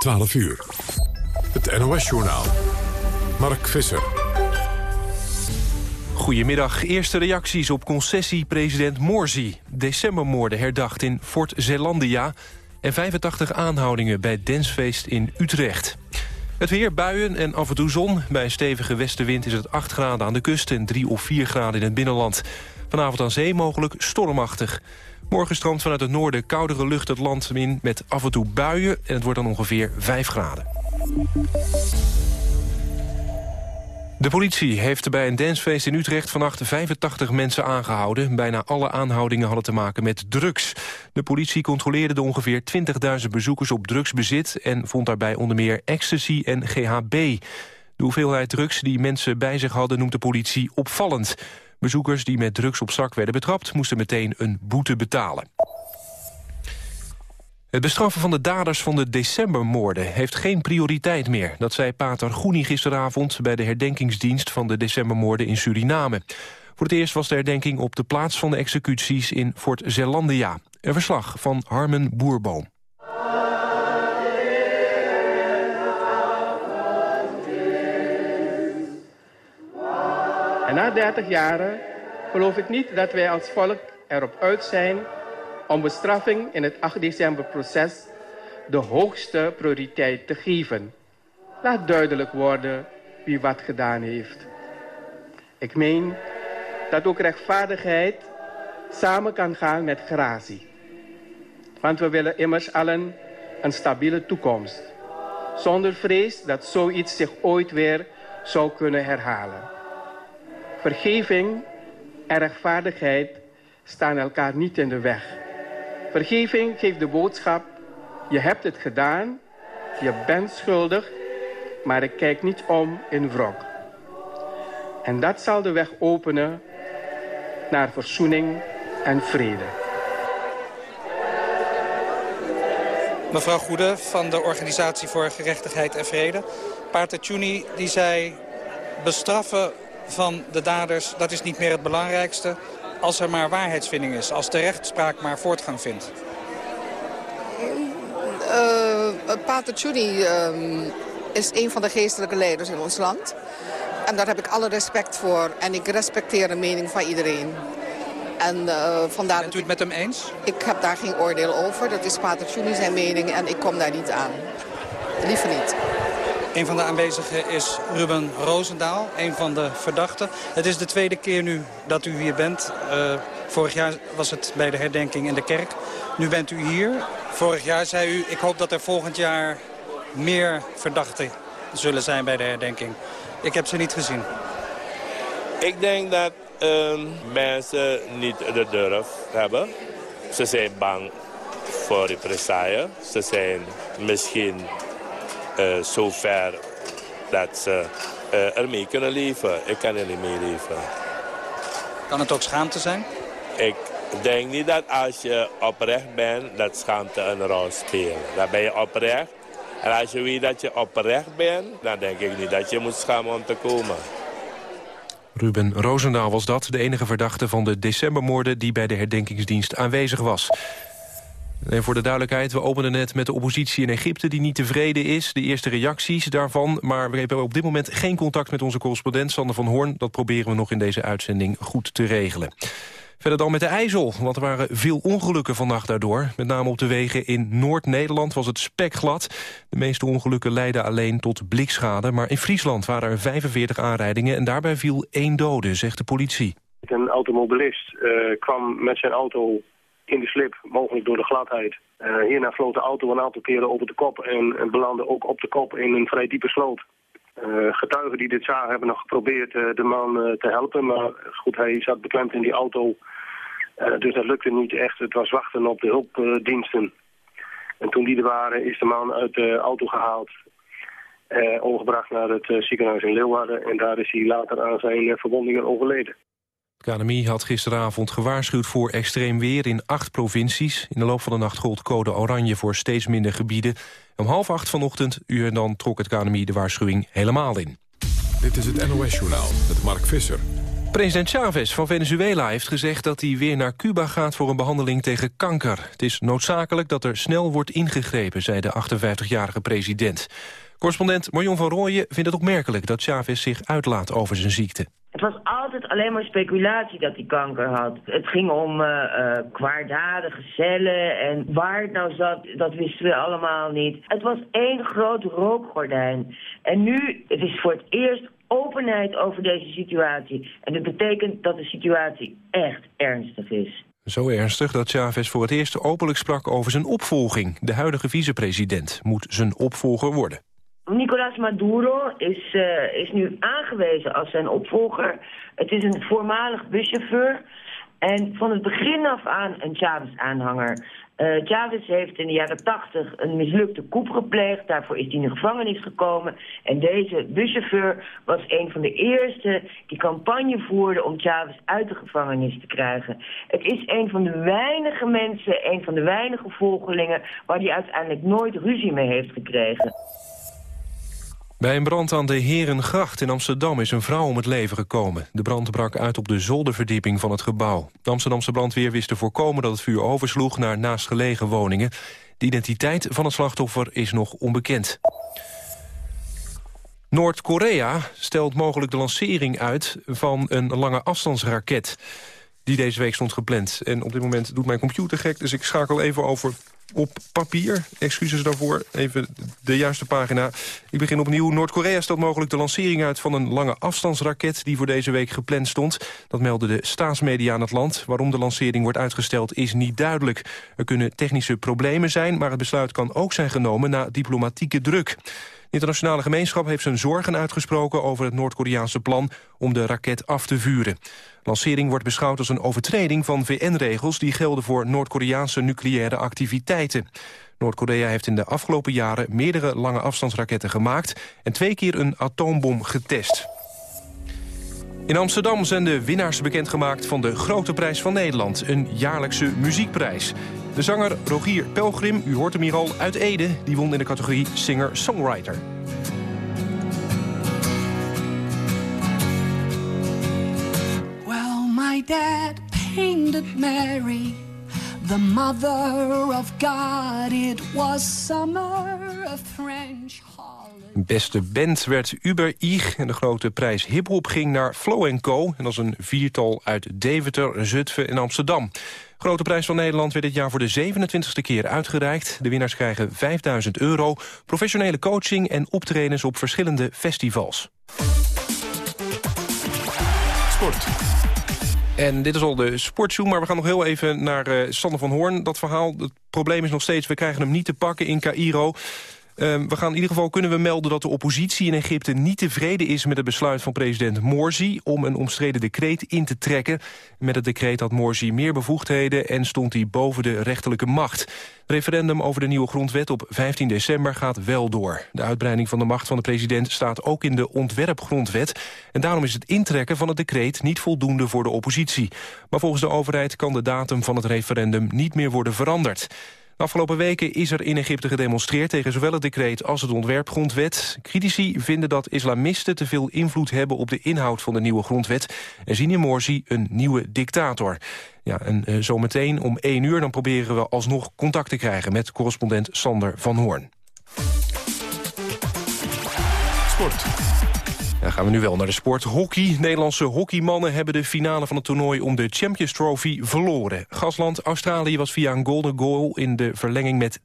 12 uur. Het NOS-journaal. Mark Visser. Goedemiddag. Eerste reacties op concessie-president Morsi. Decembermoorden herdacht in Fort Zeelandia... en 85 aanhoudingen bij Densfeest in Utrecht. Het weer, buien en af en toe zon. Bij een stevige westenwind is het 8 graden aan de kust... en 3 of 4 graden in het binnenland. Vanavond aan zee mogelijk stormachtig. Morgen stroomt vanuit het noorden koudere lucht het land in... met af en toe buien en het wordt dan ongeveer 5 graden. De politie heeft bij een dancefeest in Utrecht vannacht 85 mensen aangehouden. Bijna alle aanhoudingen hadden te maken met drugs. De politie controleerde de ongeveer 20.000 bezoekers op drugsbezit... en vond daarbij onder meer ecstasy en GHB. De hoeveelheid drugs die mensen bij zich hadden noemt de politie opvallend. Bezoekers die met drugs op zak werden betrapt... moesten meteen een boete betalen. Het bestraffen van de daders van de decembermoorden heeft geen prioriteit meer. Dat zei Pater Goenie gisteravond bij de herdenkingsdienst van de decembermoorden in Suriname. Voor het eerst was de herdenking op de plaats van de executies in Fort Zeelandia. Een verslag van Harmen Boerboom. Na 30 jaren geloof ik niet dat wij als volk erop uit zijn om bestraffing in het 8 december proces de hoogste prioriteit te geven. Laat duidelijk worden wie wat gedaan heeft. Ik meen dat ook rechtvaardigheid samen kan gaan met gratie. Want we willen immers allen een stabiele toekomst. Zonder vrees dat zoiets zich ooit weer zou kunnen herhalen. Vergeving en rechtvaardigheid staan elkaar niet in de weg. Vergeving geeft de boodschap, je hebt het gedaan, je bent schuldig, maar ik kijk niet om in wrok. En dat zal de weg openen naar verzoening en vrede. Mevrouw Goede van de Organisatie voor Gerechtigheid en Vrede. Pater Tjuni die zei bestraffen van de daders, dat is niet meer het belangrijkste als er maar waarheidsvinding is, als de rechtspraak maar voortgang vindt? Uh, Pater Tjuni uh, is een van de geestelijke leiders in ons land. En daar heb ik alle respect voor. En ik respecteer de mening van iedereen. En, uh, vandaar Bent u het met hem eens? Ik heb daar geen oordeel over. Dat is Pater Tjuni zijn mening en ik kom daar niet aan. Liever niet. Een van de aanwezigen is Ruben Roosendaal, een van de verdachten. Het is de tweede keer nu dat u hier bent. Uh, vorig jaar was het bij de herdenking in de kerk. Nu bent u hier. Vorig jaar zei u, ik hoop dat er volgend jaar meer verdachten zullen zijn bij de herdenking. Ik heb ze niet gezien. Ik denk dat uh, mensen niet de durf hebben. Ze zijn bang voor represaille. Ze zijn misschien zover dat ze uh, ermee kunnen leven. Ik kan er niet mee leven. Kan het ook schaamte zijn? Ik denk niet dat als je oprecht bent, dat schaamte een rol speelt. Dan ben je oprecht. En als je weet dat je oprecht bent, dan denk ik niet dat je moet schamen om te komen. Ruben Roosendaal was dat, de enige verdachte van de decembermoorden... die bij de herdenkingsdienst aanwezig was. En voor de duidelijkheid, we openen net met de oppositie in Egypte... die niet tevreden is, de eerste reacties daarvan. Maar we hebben op dit moment geen contact met onze correspondent Sander van Hoorn. Dat proberen we nog in deze uitzending goed te regelen. Verder dan met de IJssel, want er waren veel ongelukken vannacht daardoor. Met name op de wegen in Noord-Nederland was het spekglad. De meeste ongelukken leidden alleen tot blikschade. Maar in Friesland waren er 45 aanrijdingen en daarbij viel één dode, zegt de politie. Een automobilist uh, kwam met zijn auto in de slip, mogelijk door de gladheid. Uh, hierna vloot de auto een aantal keren over de kop en, en belandde ook op de kop in een vrij diepe sloot. Uh, getuigen die dit zagen hebben nog geprobeerd uh, de man te helpen, maar goed, hij zat beklemd in die auto. dus dat lukte niet echt. Het was wachten op de hulpdiensten. en toen die er waren, is de man uit de auto gehaald. ongebracht naar het ziekenhuis in Leeuwarden. En daar is hij later aan zijn verwondingen overleden. Het KNMI had gisteravond gewaarschuwd voor extreem weer in acht provincies. In de loop van de nacht gold code oranje voor steeds minder gebieden. Om half acht vanochtend uur dan trok het KNMI de waarschuwing helemaal in. Dit is het NOS-journaal met Mark Visser. President Chavez van Venezuela heeft gezegd dat hij weer naar Cuba gaat voor een behandeling tegen kanker. Het is noodzakelijk dat er snel wordt ingegrepen, zei de 58-jarige president. Correspondent Marion van Rooyen vindt het opmerkelijk dat Chavez zich uitlaat over zijn ziekte. Het was altijd alleen maar speculatie dat hij kanker had. Het ging om uh, uh, kwaadaardige cellen en waar het nou zat, dat wisten we allemaal niet. Het was één groot rookgordijn. En nu, het is voor het eerst openheid over deze situatie. En dat betekent dat de situatie echt ernstig is. Zo ernstig dat Chavez voor het eerst openlijk sprak over zijn opvolging. De huidige vicepresident moet zijn opvolger worden. Nicolás Maduro is, uh, is nu aangewezen als zijn opvolger. Het is een voormalig buschauffeur en van het begin af aan een Chavez-aanhanger. Uh, Chavez heeft in de jaren tachtig een mislukte coup gepleegd. Daarvoor is hij in de gevangenis gekomen. En deze buschauffeur was een van de eerste die campagne voerde om Chavez uit de gevangenis te krijgen. Het is een van de weinige mensen, een van de weinige volgelingen... waar hij uiteindelijk nooit ruzie mee heeft gekregen. Bij een brand aan de Herengracht in Amsterdam is een vrouw om het leven gekomen. De brand brak uit op de zolderverdieping van het gebouw. De Amsterdamse brandweer wist te voorkomen dat het vuur oversloeg naar naastgelegen woningen. De identiteit van het slachtoffer is nog onbekend. Noord-Korea stelt mogelijk de lancering uit van een lange afstandsraket die deze week stond gepland. En op dit moment doet mijn computer gek, dus ik schakel even over op papier. Excuses daarvoor. Even de juiste pagina. Ik begin opnieuw. Noord-Korea stelt mogelijk de lancering uit van een lange afstandsraket... die voor deze week gepland stond. Dat meldde de staatsmedia aan het land. Waarom de lancering wordt uitgesteld is niet duidelijk. Er kunnen technische problemen zijn, maar het besluit kan ook zijn genomen... na diplomatieke druk. Internationale gemeenschap heeft zijn zorgen uitgesproken over het Noord-Koreaanse plan om de raket af te vuren. Lancering wordt beschouwd als een overtreding van VN-regels die gelden voor Noord-Koreaanse nucleaire activiteiten. Noord-Korea heeft in de afgelopen jaren meerdere lange afstandsraketten gemaakt en twee keer een atoombom getest. In Amsterdam zijn de winnaars bekendgemaakt van de Grote Prijs van Nederland, een jaarlijkse muziekprijs. De zanger Rogier Pelgrim, u hoort hem hier al, uit Ede... die won in de categorie Singer-Songwriter. Well, my dad painted Mary the mother of God. It was summer, a French Beste band werd Uber Ig en de grote prijs hiphop ging naar Flow Co. En dat is een viertal uit Deventer, Zutphen en Amsterdam. Grote prijs van Nederland werd dit jaar voor de 27e keer uitgereikt. De winnaars krijgen 5000 euro, professionele coaching en optredens op verschillende festivals. Sport. En dit is al de sportzoom, maar we gaan nog heel even naar uh, Sander van Hoorn. Dat verhaal, het probleem is nog steeds, we krijgen hem niet te pakken in Cairo. Ehm, we gaan in ieder geval kunnen we melden dat de oppositie in Egypte niet tevreden is met het besluit van president Morsi om een omstreden decreet in te trekken. Met het decreet had Morsi meer bevoegdheden en stond hij boven de rechterlijke macht. Het referendum over de nieuwe grondwet op 15 december gaat wel door. De uitbreiding van de macht van de president staat ook in de ontwerpgrondwet. En daarom is het intrekken van het decreet niet voldoende voor de oppositie. Maar volgens de overheid kan de datum van het referendum niet meer worden veranderd. De afgelopen weken is er in Egypte gedemonstreerd tegen zowel het decreet als het ontwerpgrondwet. Critici vinden dat islamisten te veel invloed hebben op de inhoud van de nieuwe grondwet en zien in Morsi een nieuwe dictator. Ja, en uh, zometeen om 1 uur dan proberen we alsnog contact te krijgen met correspondent Sander van Hoorn. Sport. Dan gaan we nu wel naar de sport. Hockey. Nederlandse hockeymannen hebben de finale van het toernooi om de Champions Trophy verloren. Gasland Australië was via een golden goal in de verlenging met 2-1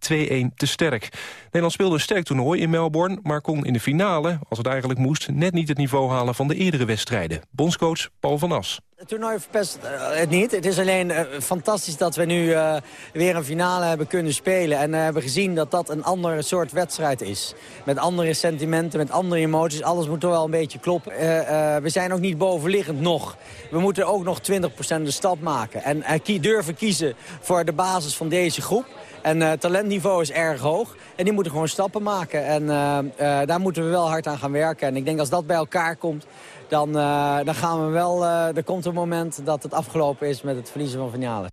te sterk. Nederland speelde een sterk toernooi in Melbourne... maar kon in de finale, als het eigenlijk moest... net niet het niveau halen van de eerdere wedstrijden. Bondscoach Paul van As. Het toernooi verpest uh, het niet. Het is alleen uh, fantastisch dat we nu uh, weer een finale hebben kunnen spelen. En hebben gezien dat dat een andere soort wedstrijd is. Met andere sentimenten, met andere emoties. Alles moet toch wel een beetje kloppen. we zijn ook niet bovenliggend nog. We moeten ook nog 20% de stap maken. En durven kiezen voor de basis van deze groep. En uh, talentniveau is erg hoog. En die moeten gewoon stappen maken. En daar moeten we wel hard aan gaan werken. En ik denk als dat bij elkaar komt, dan, dan gaan we wel... er komt een moment dat het afgelopen is met het verliezen van finale.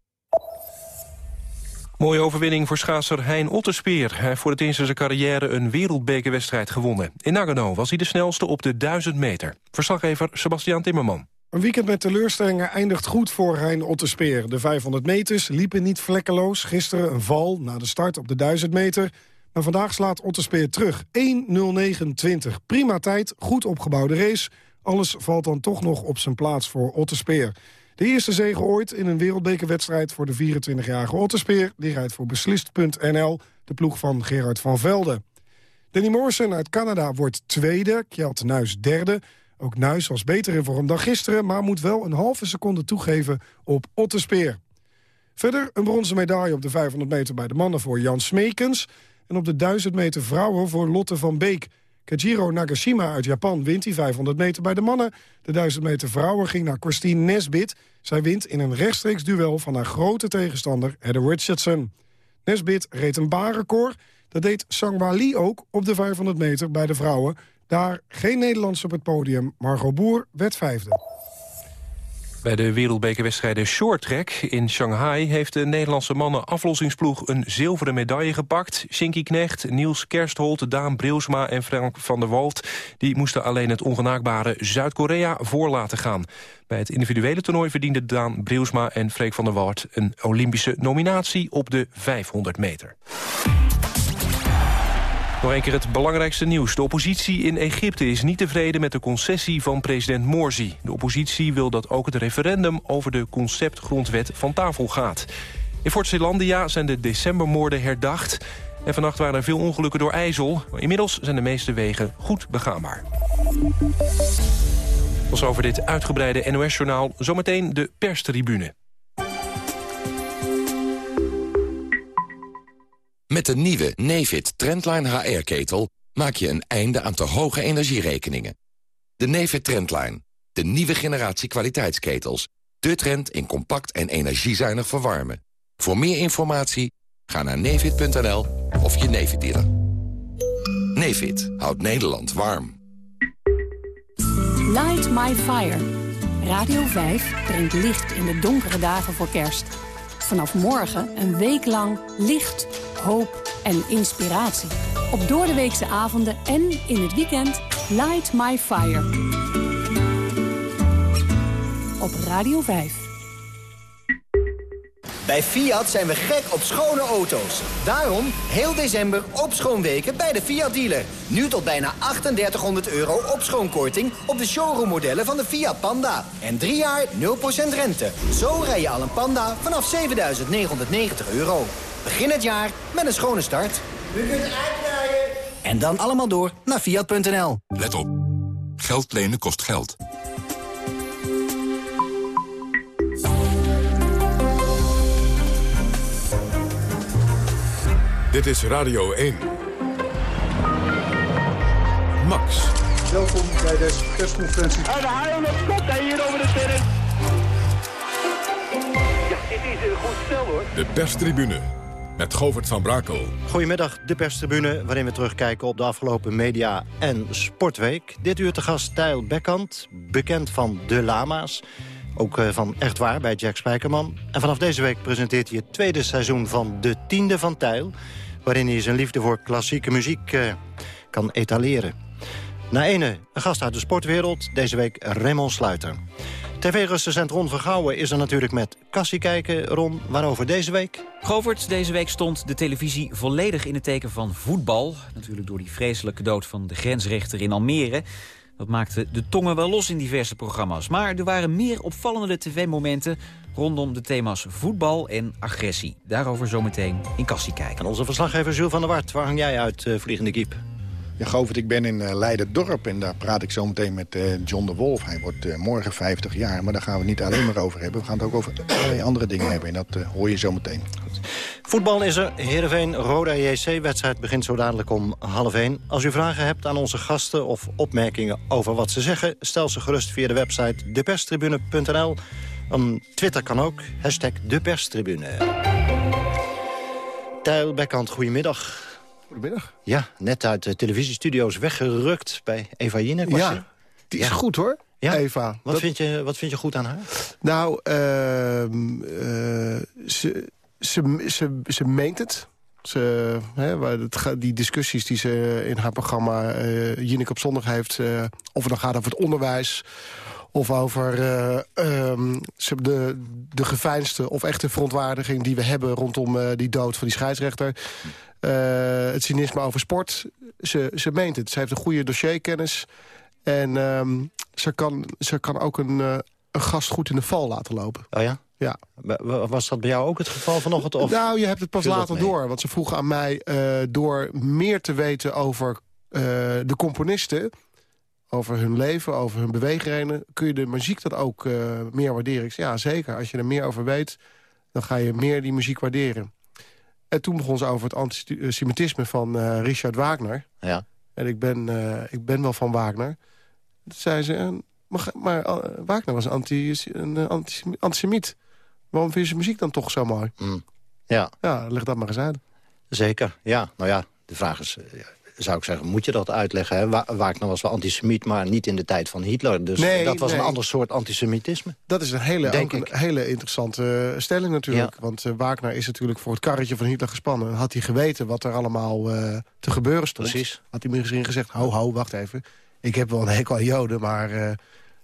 Mooie overwinning voor schaatser Hein Otterspeer. Hij heeft voor het eerst in zijn carrière een wereldbekerwedstrijd gewonnen. In Nagano was hij de snelste op de 1000 meter. Verslaggever Sebastian Timmerman. Een weekend met teleurstellingen eindigt goed voor Hein Otterspeer. De 500 meters liepen niet vlekkeloos. Gisteren een val na de start op de 1000 meter. Maar vandaag slaat Otterspeer terug. 1.09.20. Prima tijd, goed opgebouwde race. Alles valt dan toch nog op zijn plaats voor Otterspeer. De eerste zege ooit in een wereldbekerwedstrijd voor de 24-jarige Otterspeer. Die rijdt voor Beslist.nl, de ploeg van Gerard van Velde. Danny Morrison uit Canada wordt tweede, Kjeld Nuis derde. Ook Nuis was beter in vorm dan gisteren... maar moet wel een halve seconde toegeven op Otterspeer. Verder een bronzen medaille op de 500 meter bij de mannen voor Jan Smekens... en op de 1000 meter vrouwen voor Lotte van Beek. Kajiro Nagashima uit Japan wint die 500 meter bij de mannen. De 1000 meter vrouwen ging naar Christine Nesbit. Zij wint in een rechtstreeks duel van haar grote tegenstander Heather Richardson. Nesbit reed een baanrecord. Dat deed Sangwa Lee ook op de 500 meter bij de vrouwen. Daar geen Nederlands op het podium. Margot Boer werd vijfde. Bij de wereldbekerwedstrijden shorttrack in Shanghai... heeft de Nederlandse mannen aflossingsploeg een zilveren medaille gepakt. Shinky Knecht, Niels Kerstholt, Daan Brilsma en Frank van der Walt... die moesten alleen het ongenaakbare Zuid-Korea voor laten gaan. Bij het individuele toernooi verdienden Daan Brilsma en Freek van der Walt... een Olympische nominatie op de 500 meter. Nog een keer het belangrijkste nieuws. De oppositie in Egypte is niet tevreden met de concessie van president Morsi. De oppositie wil dat ook het referendum over de conceptgrondwet van tafel gaat. In Fort Zeelandia zijn de decembermoorden herdacht. En vannacht waren er veel ongelukken door IJssel. Maar inmiddels zijn de meeste wegen goed begaanbaar. Tot over dit uitgebreide NOS-journaal. Zometeen de perstribune. Met de nieuwe Nefit Trendline HR-ketel maak je een einde aan te hoge energierekeningen. De Nefit Trendline, de nieuwe generatie kwaliteitsketels. De trend in compact en energiezuinig verwarmen. Voor meer informatie ga naar nefit.nl of je Nefit dealer. Nefit houdt Nederland warm. Light My Fire. Radio 5 brengt licht in de donkere dagen voor kerst. Vanaf morgen een week lang licht hoop en inspiratie. Op doordeweekse avonden en in het weekend Light My Fire. Op Radio 5. Bij Fiat zijn we gek op schone auto's. Daarom heel december op schoonweken bij de Fiat dealer. Nu tot bijna 3800 euro op schoonkorting op de showroommodellen van de Fiat Panda. En drie jaar 0% rente. Zo rij je al een Panda vanaf 7990 euro. Begin het jaar met een schone start. U kunt uitrijden. En dan allemaal door naar Fiat.nl. Let op. Geld lenen kost geld. Dit is Radio 1. Max. Welkom bij deze persconferentie. En de haal komt hij hier over de terrein. Ja, dit is een goed stel hoor. De perstribune met Govert van Brakel. Goedemiddag, de perstribune, waarin we terugkijken op de afgelopen media- en sportweek. Dit uur te gast Tijl Bekkant, bekend van De Lama's. Ook eh, van Echt Waar bij Jack Spijkerman. En vanaf deze week presenteert hij het tweede seizoen van De Tiende van Tijl... waarin hij zijn liefde voor klassieke muziek uh, kan etaleren. Na ene, een gast uit de sportwereld, deze week Raymond Sluiter. TV-recensent Ron Vergouwen is er natuurlijk met Kassie kijken. Ron, waarover deze week? Govert, deze week stond de televisie volledig in het teken van voetbal. Natuurlijk door die vreselijke dood van de grensrechter in Almere. Dat maakte de tongen wel los in diverse programma's. Maar er waren meer opvallende tv-momenten rondom de thema's voetbal en agressie. Daarover zometeen in Kassie kijken. En onze verslaggever Jules van der Wart, waar hang jij uit, uh, Vliegende Kiep? Ja, Govert, ik ben in uh, Leiden-dorp en daar praat ik zo meteen met uh, John de Wolf. Hij wordt uh, morgen 50 jaar, maar daar gaan we het niet alleen maar over hebben. We gaan het ook over allerlei andere dingen hebben en dat hoor je zo meteen. Voetbal is er. Heerenveen, Roda JC. Wedstrijd begint zo dadelijk om half 1. Als u vragen hebt aan onze gasten of opmerkingen over wat ze zeggen... stel ze gerust via de website deperstribune.nl. Twitter kan ook. Hashtag deperstribune. Tijl Bekkant, goedemiddag. Goedemiddag. Ja, net uit de televisiestudio's weggerukt bij Eva Jinek. Was ja, je? die is ja. goed hoor, ja? Eva. Wat, dat... vind je, wat vind je goed aan haar? Nou, uh, uh, ze, ze, ze, ze meent het. Ze, hè, het, die discussies die ze in haar programma uh, Jinek op zondag heeft... of het dan gaat over het onderwijs Of over uh, um, de, de geveinsde of echte verontwaardiging die we hebben... rondom die dood van die scheidsrechter. Uh, het cynisme over sport. Ze, ze meent het. Ze heeft een goede dossierkennis. En um, ze, kan, ze kan ook een, een gast goed in de val laten lopen. Oh ja? Ja. Was dat bij jou ook het geval vanochtend? Of nou, je hebt het pas later door. Want ze vroegen aan mij uh, door meer te weten over uh, de componisten... over hun leven, over hun beweegredenen... kun je de muziek dat ook uh, meer waarderen. Ik zei, ja, zeker. Als je er meer over weet, dan ga je meer die muziek waarderen. En toen begon ze over het antisemitisme van Richard Wagner. Ja. En ik ben, ik ben wel van Wagner. Toen zei ze, maar, maar Wagner was anti, een antisemiet. Waarom vind je zijn muziek dan toch zo mooi? Mm. Ja. Ja, leg dat maar eens uit. Zeker, ja. Nou ja, de vraag is, zou ik zeggen, moet je dat uitleggen? Hè? Wa Wagner was wel antisemiet, maar niet in de tijd van Hitler. Dus nee, dat was nee. een ander soort antisemitisme. Dat is een hele, Denk ook een hele interessante stelling natuurlijk. Ja. Want uh, Wagner is natuurlijk voor het karretje van Hitler gespannen. Had hij geweten wat er allemaal uh, te gebeuren stond... Precies. had hij misschien gezegd, ho, ho, wacht even. Ik heb wel een hekel aan Joden, maar... Uh,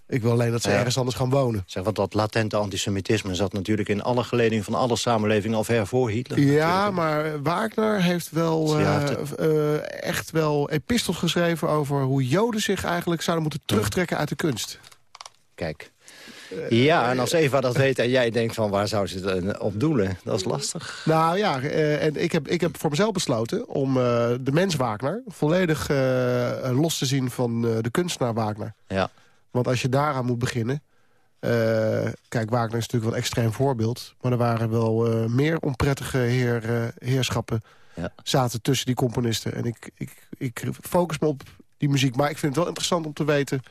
ik wil alleen dat ze ergens anders gaan wonen. Zeg, want dat latente antisemitisme zat natuurlijk in alle geledingen van alle samenlevingen al ver voor Hitler. Ja, maar Wagner heeft wel uh, het... uh, echt wel epistels geschreven over hoe Joden zich eigenlijk zouden moeten terugtrekken uit de kunst. Kijk. Ja, en als Eva dat weet en jij denkt van waar zou ze het op doelen, dat is lastig. Nou ja, en ik heb, ik heb voor mezelf besloten om de mens Wagner volledig los te zien van de kunstenaar Wagner. Ja. Want als je daaraan moet beginnen... Uh, kijk, Wagner is natuurlijk wel een extreem voorbeeld. Maar er waren wel uh, meer onprettige heer, uh, heerschappen... Ja. zaten tussen die componisten. En ik, ik, ik focus me op die muziek. Maar ik vind het wel interessant om te weten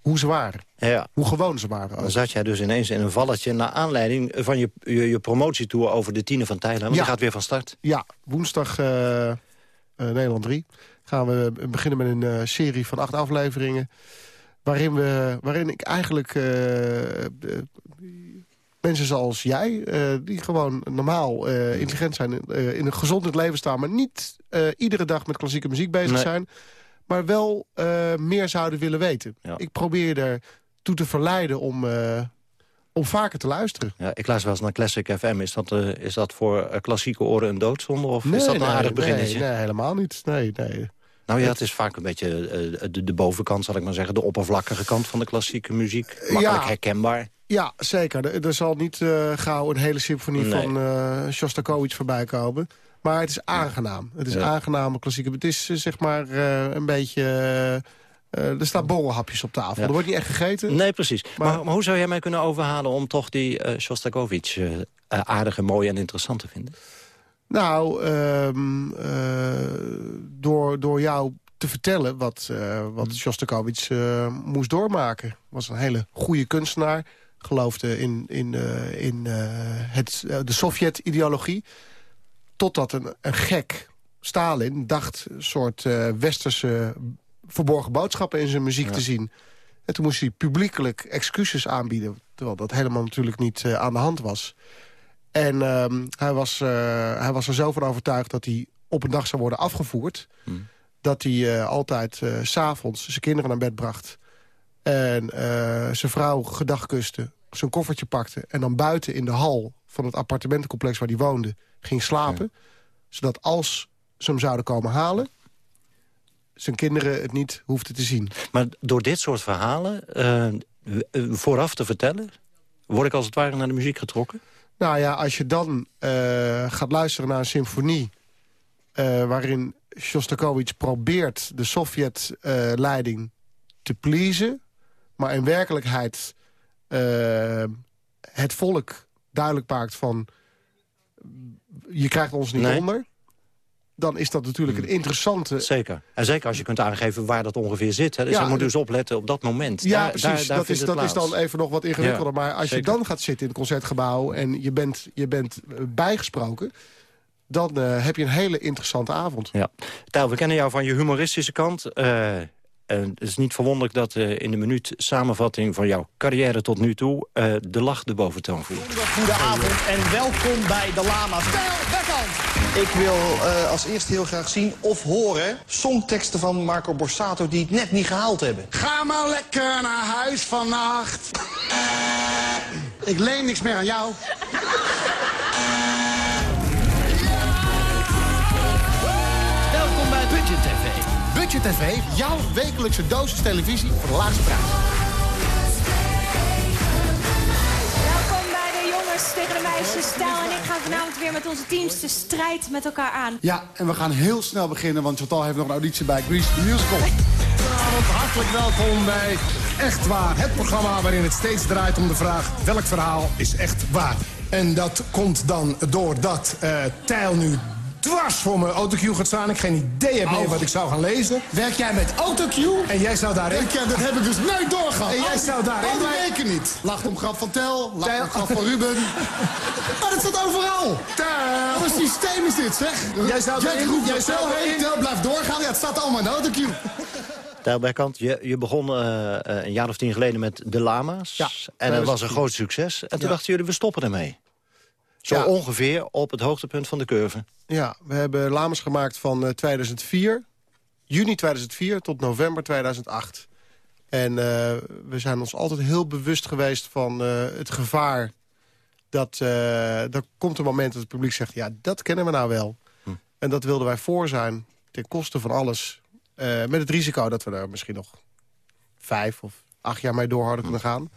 hoe ze waren. Ja. Hoe gewoon ze waren. Ook. Dan zat jij dus ineens in een valletje... naar aanleiding van je, je, je promotietour over de tienen van Thailand. Want ja. die gaat weer van start. Ja, woensdag Nederland 3. Gaan we beginnen met een serie van acht afleveringen... Waarin, we, waarin ik eigenlijk uh, mensen zoals jij... Uh, die gewoon normaal uh, intelligent zijn, in een gezond leven staan... maar niet iedere dag met klassieke muziek bezig nee. zijn... maar wel meer zouden willen weten. Ja. Ik probeer er toe te verleiden om, om vaker te luisteren. Ja, ik luister wel eens naar Classic FM. Is dat, is dat voor klassieke oren een doodzonde? Of nee, is dat een aardig nee, beginnetje? Nee, helemaal niet. Nee, nee. Nou ja, het is vaak een beetje uh, de, de, bovenkant, zal ik maar zeggen. De oppervlakkige kant van de klassieke muziek. Makkelijk ja. herkenbaar. Ja, zeker. Er, zal niet uh, gauw een hele symfonie nee. van uh, Shostakovich voorbij komen. Maar het is aangenaam. Het is Ja. aangename klassieke... Het is uh, zeg maar uh, een beetje... uh, er staan borrelhapjes op tafel. Ja. Er wordt niet echt gegeten. Nee, precies. Maar, Maar- maar hoe zou jij mij kunnen overhalen om toch die eh Shostakovich eh, eh, aardig en mooi en interessant te vinden? Nou, ehm, eh, door, door jou te vertellen wat, eh wat Shostakovich eh, moest doormaken. was een hele goede kunstenaar. Geloofde in, in, in het, de Sovjet-ideologie. Totdat een, een gek, Stalin, dacht een soort westerse verborgen boodschappen in zijn muziek Ja. te zien. En toen moest hij publiekelijk excuses aanbieden. Terwijl dat helemaal natuurlijk niet aan de hand was. En ehm, hij, was, eh, hij was er zo van overtuigd dat hij op een dag zou worden afgevoerd. Hmm. Dat hij eh, altijd eh, s s'avonds zijn kinderen naar bed bracht. En zijn vrouw gedag kuste, zijn koffertje pakte... en dan buiten in de hal van het appartementencomplex waar hij woonde... ging slapen. Zodat als ze hem zouden komen halen... zijn kinderen het niet hoefden te zien. Maar door dit soort verhalen vooraf te vertellen... word ik als het ware naar de muziek getrokken? Nou ja, als je dan eh, gaat luisteren naar een symfonie... eh, waarin Shostakovich probeert de Sovjet-leiding te pleasen... maar in werkelijkheid eh, het volk duidelijk maakt van... je krijgt ons niet Nee. onder... dan is dat natuurlijk een interessante... Zeker. En zeker als je kunt aangeven waar dat ongeveer zit. Hè. Dus Ja, je moet de- dus opletten op dat moment. Ja, Daar- precies. daar- daar dat is, dat is dan even nog wat ingewikkelder. Ja, maar als zeker. je dan gaat zitten in het Concertgebouw... en je bent, je bent eh, bijgesproken... dan eh, heb je een hele interessante avond. Ja. Tijl, we kennen jou van je humoristische kant. Eh, En het is niet verwonderlijk dat uh, in de minuut samenvatting van jouw carrière tot nu toe... Uh, de lach de boventoon voert. Goedenavond en welkom bij de Lama's. Ik wil uh, als eerste heel graag zien of horen songteksten van Marco Borsato die het net niet gehaald hebben. Ga maar lekker naar huis vannacht. Ik leen niks meer aan jou. Budget TV, jouw wekelijkse dosis televisie voor de laagste prijs. Welkom bij de jongens tegen de meisjes. Stijl en ik gaan vanavond weer met onze teams de strijd met elkaar aan. Ja, en we gaan heel snel beginnen, want Chantal heeft nog een auditie bij Grease the Musical. Goedenavond, hartelijk welkom bij Echt Waar. Het programma waarin het steeds draait om de vraag... welk verhaal is echt waar? En dat komt dan doordat uh, Tijl nu dwars voor mijn autocue gaat staan. Ik geen idee heb meer Oh. wat ik zou gaan lezen. Werk jij met autocue? En jij zou daarin... Ik, dat heb ik dus nooit doorgehad. En jij zou daarin... Oh, die weken niet. Lacht om grap van Tel, lacht om grap van Ruben. Maar dat staat overal. Tel. Wat een systeem is dit, zeg. Jij zou daarin- roept jij jij zou Tel heen, daarin- Tel blijft doorgaan. Ja, het staat allemaal in de autocue. Tijl Berkant, je, je begon eh, eh, een jaar of tien geleden met De Lama's. Ja, en dat was een 2010. groot succes. En toen Ja. dachten jullie, we stoppen ermee. Zo Ja. ongeveer op het hoogtepunt van de curve. Ja, we hebben Lamers gemaakt van eh, 2004, juni 2004 tot november 2008. En eh, we zijn ons altijd heel bewust geweest van eh, het gevaar... dat eh, er komt een moment dat het publiek zegt... ja, dat kennen we nou wel. En dat wilden wij voor zijn, ten koste van alles. Eh, met het risico dat we er misschien nog vijf of acht jaar mee door hadden kunnen gaan.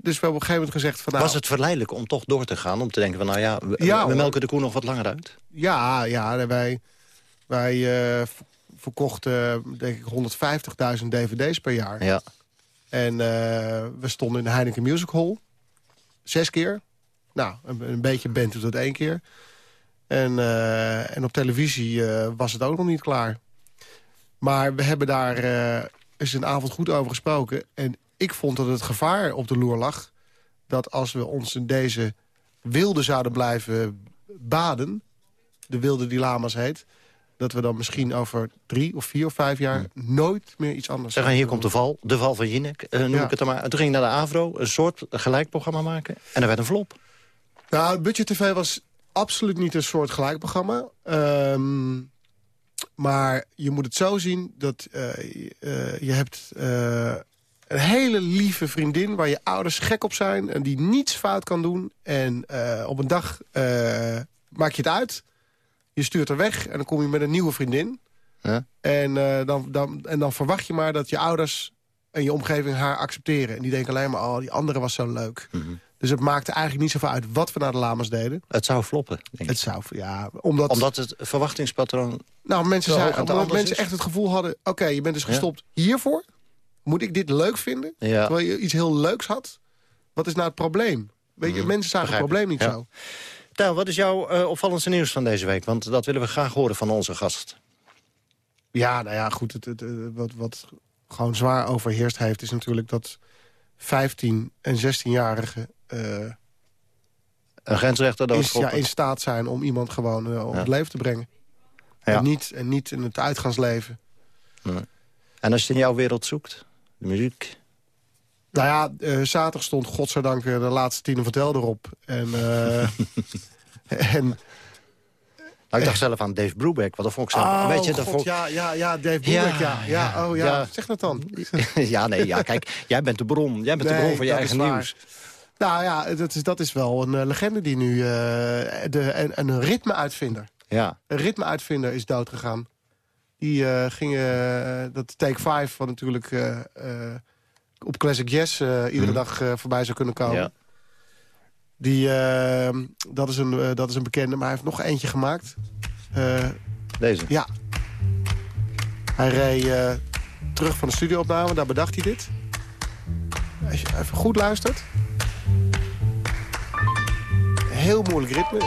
Dus we hebben op een gegeven moment gezegd... Van, nou, Was het verleidelijk om toch door te gaan? Om te denken van, nou ja, we, Ja, we melken de koe nog wat langer uit? Ja, ja wij, wij eh, verkochten denk ik 150.000 dvd's per jaar. Ja. En eh, we stonden in de Heineken Music Hall. Zes keer. Nou, een, een beetje band doet het één keer. En, eh, en op televisie was het ook nog niet klaar. Maar we hebben daar eens een avond goed over gesproken. En ik vond dat het gevaar op de loer lag... dat als we ons in deze wilde zouden blijven baden... de wilde die Lama's heet... dat we dan misschien over drie of vier of vijf jaar... nooit meer iets anders Zeg, en hier komt de val, de val van Jinek, eh, noem Ja. ik het dan maar. En toen ging ik naar de AVRO, een soort gelijkprogramma maken. En er werd een flop. Nou, Budget TV was absoluut niet een soort gelijkprogramma. Ehm, maar je moet het zo zien dat eh, je- eh, je hebt eh, een hele lieve vriendin... waar je ouders gek op zijn en die niets fout kan doen. En eh, op een dag eh, maak je het uit. Je stuurt haar weg en dan kom je met een nieuwe vriendin. Ja. En, eh, dan, dan, en dan verwacht je maar dat je ouders en je omgeving haar accepteren. En die denken alleen maar, oh, die andere was zo leuk. Dus het maakte eigenlijk niet zoveel uit wat we naar de Lamas deden. Het zou floppen, denk Het zou, ja, omdat... Omdat het verwachtingspatroon... Nou, mensen, zijn, omdat mensen is. echt het gevoel hadden... oké, je bent dus Ja. gestopt hiervoor. Moet ik dit leuk vinden? Ja. Terwijl je iets heel leuks had. Wat is nou het probleem? Weet je, mensen zagen het probleem niet Ja. zo. Tel, wat is jouw eh, opvallendste nieuws van deze week? Want dat willen we graag horen van onze gast. Ja, nou ja, goed. Het, het, eh, wat, wat gewoon zwaar overheerst heeft... is natuurlijk dat 15 en 16-jarigen... eh, Een grensrechter in, ja, in staat zijn om iemand gewoon eh, op Ja. het leven te brengen. Ja. En, niet, en niet in het uitgaansleven. Nee. En als je het in jouw wereld zoekt, de muziek... Nou ja, eh, zaterdag stond godzijdank eh, de laatste Tine Vertel erop. En, eh, en Nou, ik dacht zelf aan Dave Brubeck, wat dat vond ik zo... oh, weet je, dat God, vond- ja, ja, ja, Dave Brubeck, ja, ja, oh ja, ja. zeg dat dan. ja, nee, ja, kijk, jij bent de bron. Jij bent de bron van je eigen nieuws. Nou ja, dat is, dat is wel een legende die nu... de, en een ritmeuitvinder. Ja. Een ritmeuitvinder is doodgegaan. Die eh, ging, eh, dat Take 5, wat natuurlijk eh, op Classic Jazz iedere dag eh, voorbij zou kunnen komen. Ja. Die, eh, dat, is een, dat is een bekende, maar hij heeft nog eentje gemaakt. Deze? Ja. Hij reed terug van de studioopname, daar bedacht hij dit. Als je even goed luistert. Heel moeilijk ritme.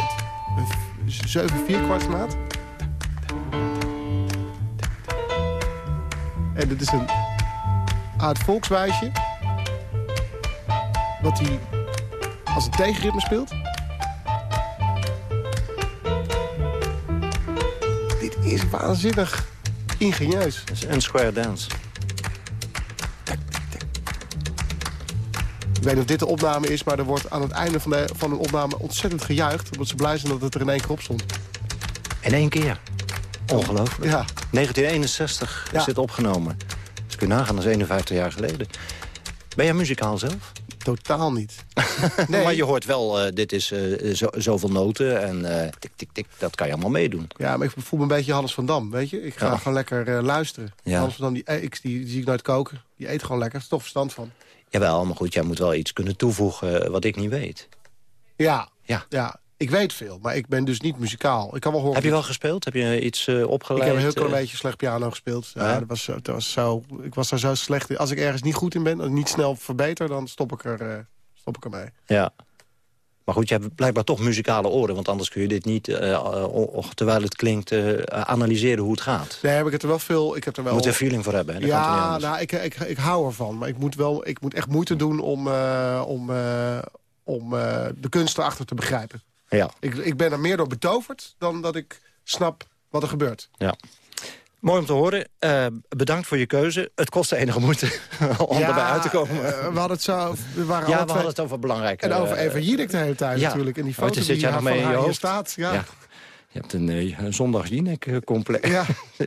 Een 7 4 En dit is een oud volkswijsje. Wat hij als een tegenritme speelt. Dit is waanzinnig. ingenieus. En Square Dance. Ik weet niet of dit de opname is, maar er wordt aan het einde van, de, van een opname ontzettend gejuicht. Omdat ze blij zijn dat het er in één keer op stond. In één keer. Ongelooflijk. Ja. 1961 is dit opgenomen. Dus kun je nagaan, dat is 51 jaar geleden. Ben jij muzikaal zelf? Totaal niet. nee. maar je hoort wel, eh, dit is eh, zo, zoveel noten en eh, tik, tik, tik. Dat kan je allemaal meedoen. Ja, maar ik voel me een beetje Hannes van Dam, weet je. Ik ga Ja. gewoon lekker leluisteren. Ja. Hannes van Dam, die, eh, ik, die, die zie ik nooit koken. Die eet gewoon lekker. Er is toch verstand van. Jawel, maar goed, jij moet wel iets kunnen toevoegen wat ik niet weet. Ja, Ja. ja. Ik weet veel, maar ik ben dus niet muzikaal. Ik kan wel horen... Heb je wel gespeeld? Heb je iets eh, Ik opgeleid? heb een heel klein eh? beetje slecht piano gespeeld. Ja, Ja? Dat was, dat was zo, ik was daar zo slecht in. Als ik ergens niet goed in ben, als ik niet snel verbeter... dan stop ik, er, eh, stop ik ermee. Ja. Maar goed, je hebt blijkbaar toch muzikale oren... want anders kun je dit niet, eh, eh, terwijl het klinkt, eh, analyseren hoe het gaat. Nee, heb ik het er wel veel... Ik heb er wel... Je moet er feeling voor hebben, hè? Dat ja, nou, ik, ik, ik hou ervan. Maar ik moet, wel, ik moet echt moeite doen om, eh, om, eh, om eh, de kunst erachter te begrijpen. Ja. Ik, ik ben er meer door betoverd dan dat ik snap wat er gebeurt. Ja. Mooi om te horen. Eh, bedankt voor je keuze. Het kostte enige moeite om Ja, erbij uit te komen. eh, we hadden het zo... We waren ja, we twee- hadden het over belangrijk. En over Eva Jinek de hele tijd ja. natuurlijk. En die Oh, foto zit die jij nog mee in je hoofd? staat. Ja. Ja. Je hebt een, eh, een zondag Jinek-complex. Ja.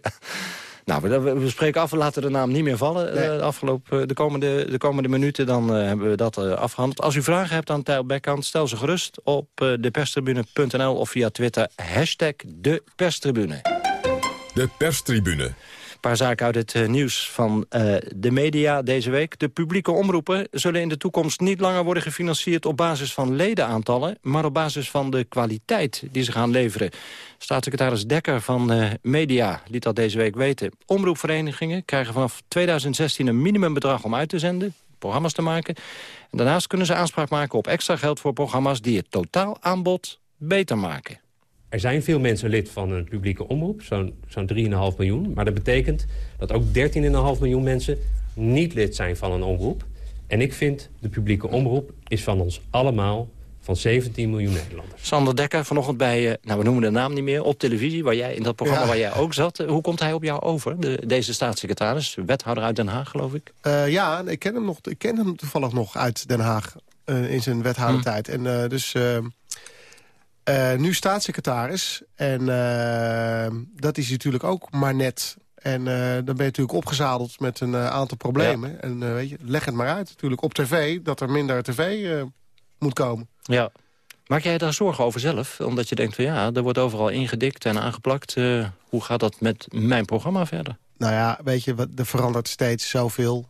nou, we, spreken af, we laten de naam niet meer vallen. eh, de, afgelopen, de, komende, de komende minuten, dan eh, hebben we dat eh, afgehandeld. Als u vragen hebt aan Tijl Bekkant, stel ze gerust op eh, deperstribune.nl of via Twitter. Hashtag de perstribune. De perstribune. Een paar zaken uit het eh, nieuws van eh, de media deze week. De publieke omroepen zullen in de toekomst niet langer worden gefinancierd... op basis van ledenaantallen, maar op basis van de kwaliteit die ze gaan leveren. Staatssecretaris Dekker van eh, Media liet dat deze week weten. Omroepverenigingen krijgen vanaf 2016 een minimumbedrag om uit te zenden... programma's te maken. En daarnaast kunnen ze aanspraak maken op extra geld voor programma's... die het totaalaanbod beter maken. Er zijn veel mensen lid van een publieke omroep, zo'n zo'n 3,5 miljoen. Maar dat betekent dat ook 13,5 miljoen mensen niet lid zijn van een omroep. En ik vind de publieke omroep is van ons allemaal, van 17 miljoen Nederlanders. Sander Dekker, vanochtend bij, eh, nou we noemen de naam niet meer, op televisie, waar jij, in dat programma Ja. waar jij ook zat. Hoe komt hij op jou over, de, deze staatssecretaris, wethouder uit Den Haag, geloof ik? Eh, ja, ik ken, hem nog, ik ken hem toevallig nog uit Den Haag eh, in zijn wethoudertijd. Hmm. En eh, dus eh, nu staatssecretaris. En eh, dat is natuurlijk ook maar net. En eh, dan ben je natuurlijk opgezadeld met een aantal problemen. En weet je, leg het maar uit natuurlijk op tv, dat er minder tv moet komen. Ja. Maak jij daar zorgen over zelf? Omdat je denkt van ja, er wordt overal ingedikt en aangeplakt. Hoe gaat dat met mijn programma verder? Nou ja, weet je, wat- er verandert steeds zoveel.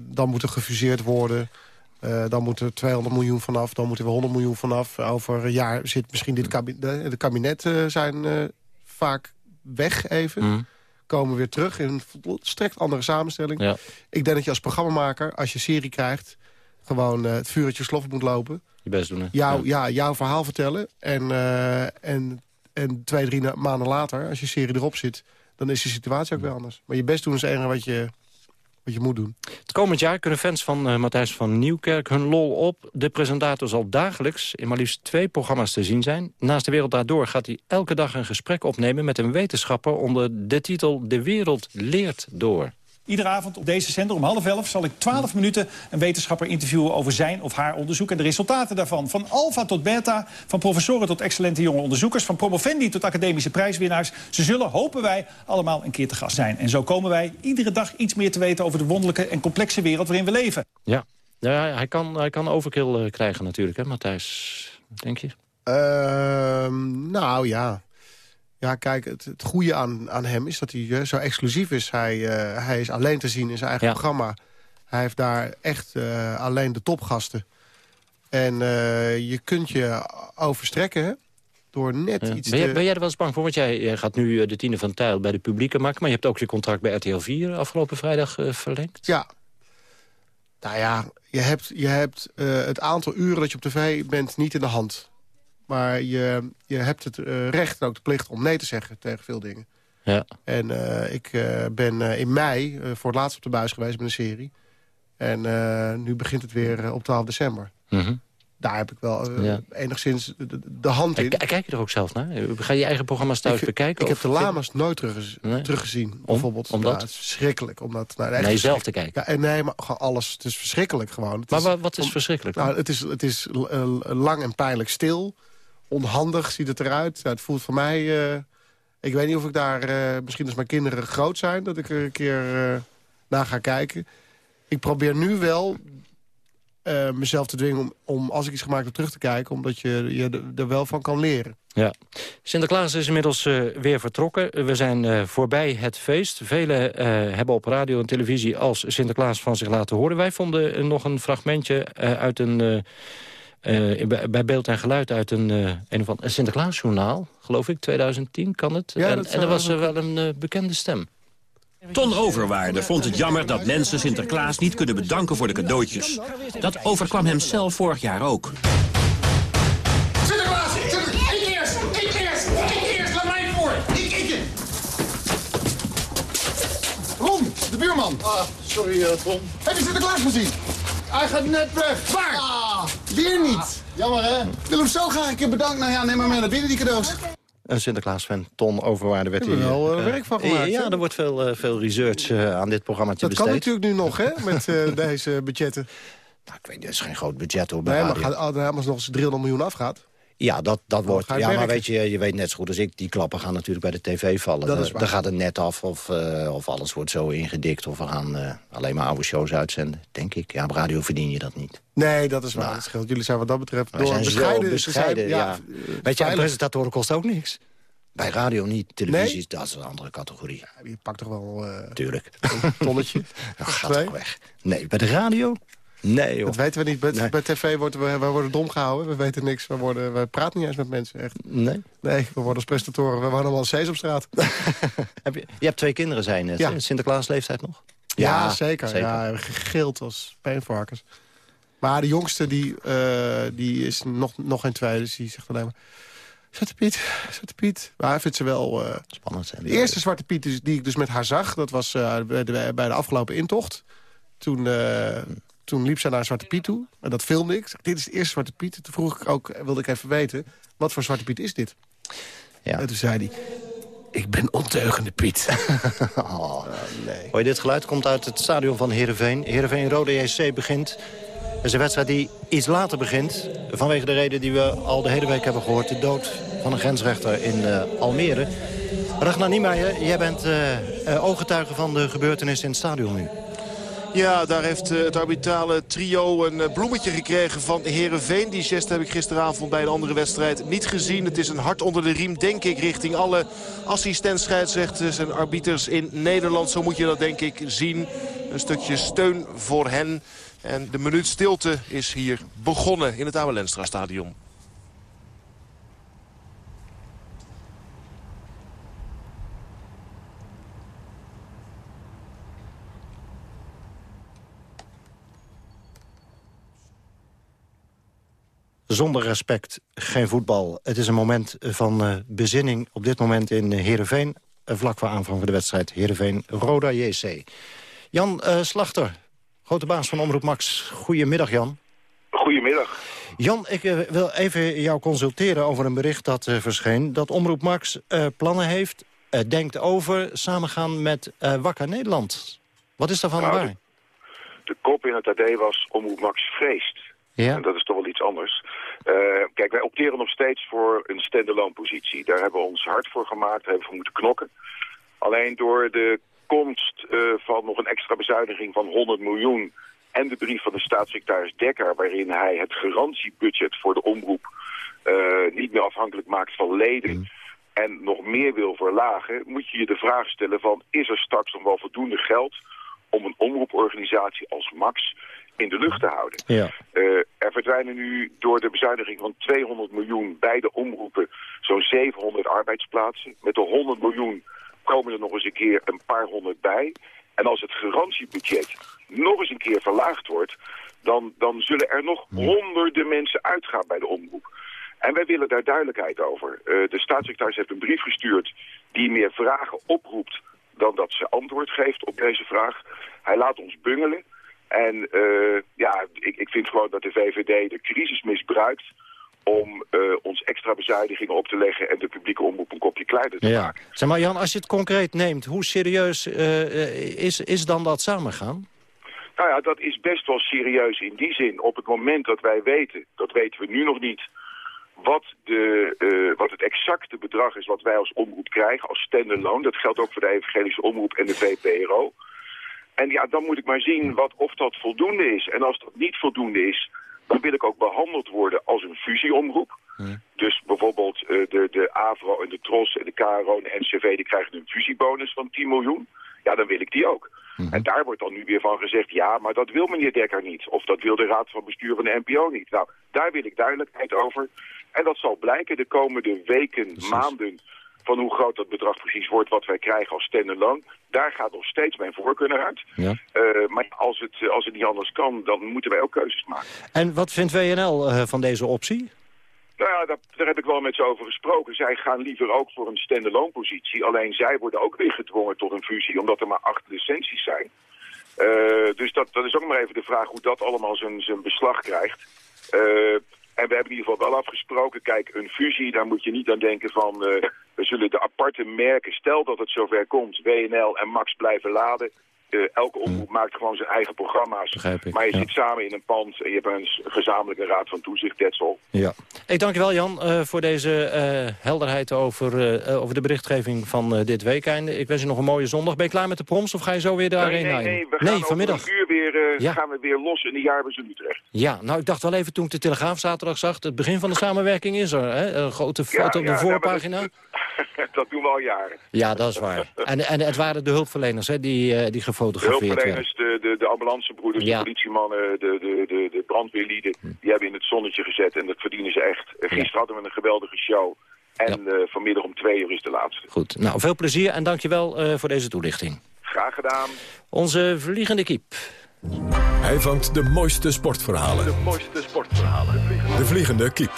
Dan moet er gefuseerd worden. Eh, dan moet er 200 miljoen vanaf. Dan moeten we 100 miljoen vanaf. Over een jaar zit misschien dit kabinet... De, de kabinetten zijn eh, vaak weg even. Komen weer terug in een volstrekt andere samenstelling. Ja. Ik denk dat je als programmamaker, als je serie krijgt... gewoon eh, het vuurtje slof moet lopen. Je best doen, hè? Jou, ja. jouw verhaal vertellen. En, eh, en, en twee, drie maanden later, als je serie erop zit... dan is de situatie ook weer anders. Maar je best doen is het enige wat je, wat je moet doen. Het komend jaar kunnen fans van eh, Matthijs van Nieuwkerk hun lol op. De presentator zal dagelijks in maar liefst twee programma's te zien zijn. Naast De Wereld Daardoor gaat hij elke dag een gesprek opnemen... met een wetenschapper onder de titel De Wereld Leert Door. Iedere avond op deze zender om half elf zal ik 12 minuten een wetenschapper interviewen over zijn of haar onderzoek en de resultaten daarvan. Van alfa tot beta, van professoren tot excellente jonge onderzoekers, van promovendi tot academische prijswinnaars. Ze zullen, hopen wij, allemaal een keer te gast zijn. En zo komen wij iedere dag iets meer te weten over de wonderlijke en complexe wereld waarin we leven. Ja, ja hij, kan, hij kan overkill eh, krijgen natuurlijk, hè Matthijs? Denk je? Ehm, nou ja. Ja, kijk, het, het goede aan, aan hem is dat hij eh, zo exclusief is. Hij, eh, hij is alleen te zien in zijn eigen Ja. programma. Hij heeft daar echt eh, alleen de topgasten. En je kunt je overstrekken, hè? Door net Ja. iets Ben, jij, ben jij er wel eens bang voor? Want jij, jij gaat nu de tiende van Tijl bij de publieke maken... maar je hebt ook je contract bij RTL 4 afgelopen vrijdag verlengd. Ja. Nou ja, je hebt, je hebt het aantal uren dat je op tv bent niet in de hand. Maar je, je hebt het eh, recht en ook de plicht om nee te zeggen tegen veel dingen. Ja. En eh, ik eh, ben in mei voor het laatst op de buis geweest met een serie. En nu begint het weer op 12 december. Mhm. daar heb ik wel Ja. enigszins de, hand in. K- Kijk je er ook zelf naar? Ga je je eigen programma's thuis ik, bekijken? Ik heb de lama's nooit teruggez- teruggezien. Bijvoorbeeld. Omdat? Ja, het is verschrikkelijk. Omdat, nou, Naar jezelf te kijken. Ja, en nee, maar gewoon alles. Het is verschrikkelijk gewoon. Het Maar is- wat is om- verschrikkelijk dan? Nou, het is, het is lang en pijnlijk stil. Onhandig ziet het eruit. Het voelt voor mij... eh, ik weet niet of ik daar... eh, misschien als mijn kinderen groot zijn... dat ik er een keer eh, naar ga kijken. Ik probeer nu wel mezelf te dwingen... Om, als ik iets gemaakt heb terug te kijken... omdat je, je er- wel van kan leren. Ja. Sinterklaas is inmiddels weer vertrokken. We zijn voorbij het feest. Velen hebben op radio en televisie als Sinterklaas van zich laten horen. Wij vonden nog een fragmentje uit een... eh, bij- bij beeld en geluid uit een, eh, een, ander- een Sinterklaasjournaal, geloof ik, 2010 kan het. Ja, en dat en er was wel wel een eh, bekende stem. Ton Overwaarde vond het jammer dat mensen Sinterklaas niet kunnen bedanken voor de cadeautjes. Dat overkwam hem zelf vorig jaar ook. Sinterklaas! Sinterklaas! Ik eerst! Ik eerst! Ik eerst! Laat mij voor! Ik, ik! Ron, de buurman. Ah, sorry, uh, Tom. Heb je Sinterklaas gezien? Hij gaat net weg. Waar? Weer niet. jammer, hè? Ik wil hem zo graag een keer bedanken. Nou ja, neem maar mee naar binnen, die cadeaus. Een Sinterklaas-fan, Ton Overwaarde werd we hier, wel, eh, eh, werk van gemaakt, Ja, er wordt veel, eh, veel research aan dit programma Dat besteed. kan natuurlijk nu nog, hè? Met deze budgetten. Nou, ik weet niet, dat is geen groot budget hoor, bij Nee, maar gaat, als er nog eens 300 miljoen afgaat... Ja, dat, dat wordt. Ja, maar weet je, je weet net zo goed als ik, die klappen gaan natuurlijk bij de tv vallen. Dat Dan- is waar. Dan gaat het net af of, eh, of alles wordt zo ingedikt... of we gaan eh, alleen maar oude shows uitzenden, denk ik. Ja, op radio verdien je dat niet. Nee, dat is waar. Dat scheelt. Jullie zijn wat dat betreft door zijn bescheiden. bescheiden, ja. Weet je, presentatoren kost ook niks. Bij radio niet, televisie, dat is een andere categorie. Je pakt toch wel eh, Tuurlijk. een tonnetje? Dat gaat toch weg. Nee, bij de radio? Nee, joh. Dat weten we niet. Bij, Nee. bij tv worden we, we worden dom gehouden. We weten niks. We, worden, we praten niet eens met mensen, echt. Nee? Nee, we worden als presentatoren. We wonen allemaal in Sesamstraat. Heb je, je hebt twee kinderen, zijn net. Ja. hè? Sinterklaas leeftijd nog? Ja, zeker. Ja, gegild als peenvarkens. Maar de jongste, die, eh, die is nog, nog geen twee. Dus die zegt alleen maar... Zwarte Piet, Zwarte Piet. Maar hij vindt ze wel... eh, Spannend zijn De eerste Zwarte Piet die ik dus met haar zag... dat was eh, bij, de, bij de afgelopen intocht. Toen, toen liep zij naar Zwarte Piet toe. En dat filmde ik. Zeg, dit is de eerste Zwarte Piet. Toen vroeg ik ook, wilde ik even weten... wat voor Zwarte Piet is dit? Ja. En toen zei hij... Ik ben onteugende Piet. Oh. Hoor je, dit geluid komt uit het stadion van Heerenveen. Heerenveen Rode JC begint. Het is een wedstrijd die iets later begint. Vanwege de reden die we al de hele week hebben gehoord. De dood van een grensrechter in eh, Almere. Ragnar Niemeyer, jij bent eh, eh, ooggetuige van de gebeurtenissen in het stadion nu. Ja, daar heeft eh, het arbitrale trio een eh, bloemetje gekregen van Herenveen. Die geste heb ik gisteravond bij een andere wedstrijd niet gezien. Het is een hart onder de riem, denk ik, richting alle assistent-scheidsrechters en arbiters in Nederland. Zo moet je dat, denk ik, zien. Een stukje steun voor hen. En de minuut stilte is hier begonnen in het Oude Lenstra stadion. Zonder respect geen voetbal. Het is een moment van eh, bezinning op dit moment in Heerenveen. eh, vlak voor aanvang van de wedstrijd Heerenveen-Roda JC. Jan eh, Slachter, grote baas van Omroep Max. Goedemiddag Jan. Goedemiddag. Jan, ik eh, wil even jou consulteren over een bericht dat eh, verscheen... dat Omroep Max eh, plannen heeft, eh, denkt over... samengaan met eh Wakker Nederland. Wat is daarvan Nou, waar? De kop in het AD was Omroep Max vreest. Ja. En dat is toch wel iets anders. Eh, kijk, wij opteren nog steeds voor een stand-alone positie. Daar hebben we ons hard voor gemaakt, daar hebben we voor moeten knokken. Alleen door de komst eh, van nog een extra bezuiniging van 100 miljoen... en de brief van de staatssecretaris Dekker... waarin hij het garantiebudget voor de omroep eh, niet meer afhankelijk maakt van leden... en nog meer wil verlagen, moet je je de vraag stellen van... is er straks nog wel voldoende geld om een omroeporganisatie als Max in de lucht te houden? Ja. Eh, er verdwijnen nu door de bezuiniging van 200 miljoen bij de omroepen zo'n 700 arbeidsplaatsen. Met de 100 miljoen komen er nog eens een keer een paar honderd bij. En als het garantiebudget nog eens een keer verlaagd wordt, dan, dan zullen er nog honderden mensen uitgaan bij de omroep. En wij willen daar duidelijkheid over. Eh, de staatssecretaris heeft een brief gestuurd die meer vragen oproept dan dat ze antwoord geeft op deze vraag. Hij laat ons bungelen. En uh, ja, ik, ik vind gewoon dat de VVD de crisis misbruikt om uh, ons extra bezuinigingen op te leggen... en de publieke omroep een kopje kleiner te ja. maken. Zeg maar Jan, als je het concreet neemt, hoe serieus uh, is, is dan dat samengaan? Nou ja, dat is best wel serieus in die zin. Op het moment dat wij weten, dat weten we nu nog niet... wat, de, uh, wat het exacte bedrag is wat wij als omroep krijgen, als standalone. Dat geldt ook voor de evangelische omroep en de VPRO. En ja, dan moet ik maar zien wat, of dat voldoende is. En als dat niet voldoende is, dan wil ik ook behandeld worden als een fusieomroep. Dus bijvoorbeeld uh, de, de AVRO en de TROS en de KRO en de NCV... die krijgen een fusiebonus van 10 miljoen. Ja, dan wil ik die ook. En daar wordt dan nu weer van gezegd... ja, maar dat wil meneer Dekker niet. Of dat wil de Raad van Bestuur van de NPO niet. Nou, daar wil ik duidelijkheid over. En dat zal blijken de komende weken, Precies. maanden... van hoe groot dat bedrag precies wordt wat wij krijgen als standalone. Daar gaat nog steeds mijn voorkeur naar uit. Ja. Uh, maar als het, als het niet anders kan, dan moeten wij ook keuzes maken. En wat vindt WNL uh, van deze optie? Nou ja, daar, daar, heb ik wel met ze over gesproken. Zij gaan liever ook voor een standalone positie. Alleen zij worden ook weer gedwongen tot een fusie, omdat er maar acht licenties zijn. Uh, dus dat, dat is ook maar even de vraag hoe dat allemaal zijn, beslag krijgt. En we hebben in ieder geval wel afgesproken, kijk, een fusie, daar moet je niet aan denken van... Zullen de aparte merken, stel dat het zover komt, WNL en Max blijven laden... Uh, elke omroep maakt gewoon zijn eigen programma's. Ik, maar je ja. zit samen in een pand en je hebt een gezamenlijke raad van toezicht, that's all. Ja. Ik dank je wel, Jan, uh, voor deze uh, helderheid over, over de berichtgeving van dit weekend. Ik wens je nog een mooie zondag. Ben je klaar met de proms of ga je zo weer de nee, arena nee, nee, in? we gaan nee, vanmiddag. Over een uur weer, ja. gaan we weer los in de jaarbus in Utrecht. Ja, nou ik dacht wel even toen ik de Telegraaf zaterdag zag... het begin van de samenwerking is er, hè? Een grote foto ja, op de ja, voorpagina. dat doen we al jaren. Ja, dat is waar. En, en het waren de hulpverleners hè, die, die gefotografeerd werden. De de, de, de ambulancebroeders, ja. de politiemannen, de, de, de, de brandweerlieden... die hebben in het zonnetje gezet en dat verdienen ze echt. Gisteren ja. hadden we een geweldige show. En ja. uh, vanmiddag om twee uur is de laatste. Goed, nou veel plezier en dankjewel uh, voor deze toelichting. Graag gedaan. Onze vliegende kiep. Hij vangt de mooiste sportverhalen. De mooiste sportverhalen. De vliegende kiep.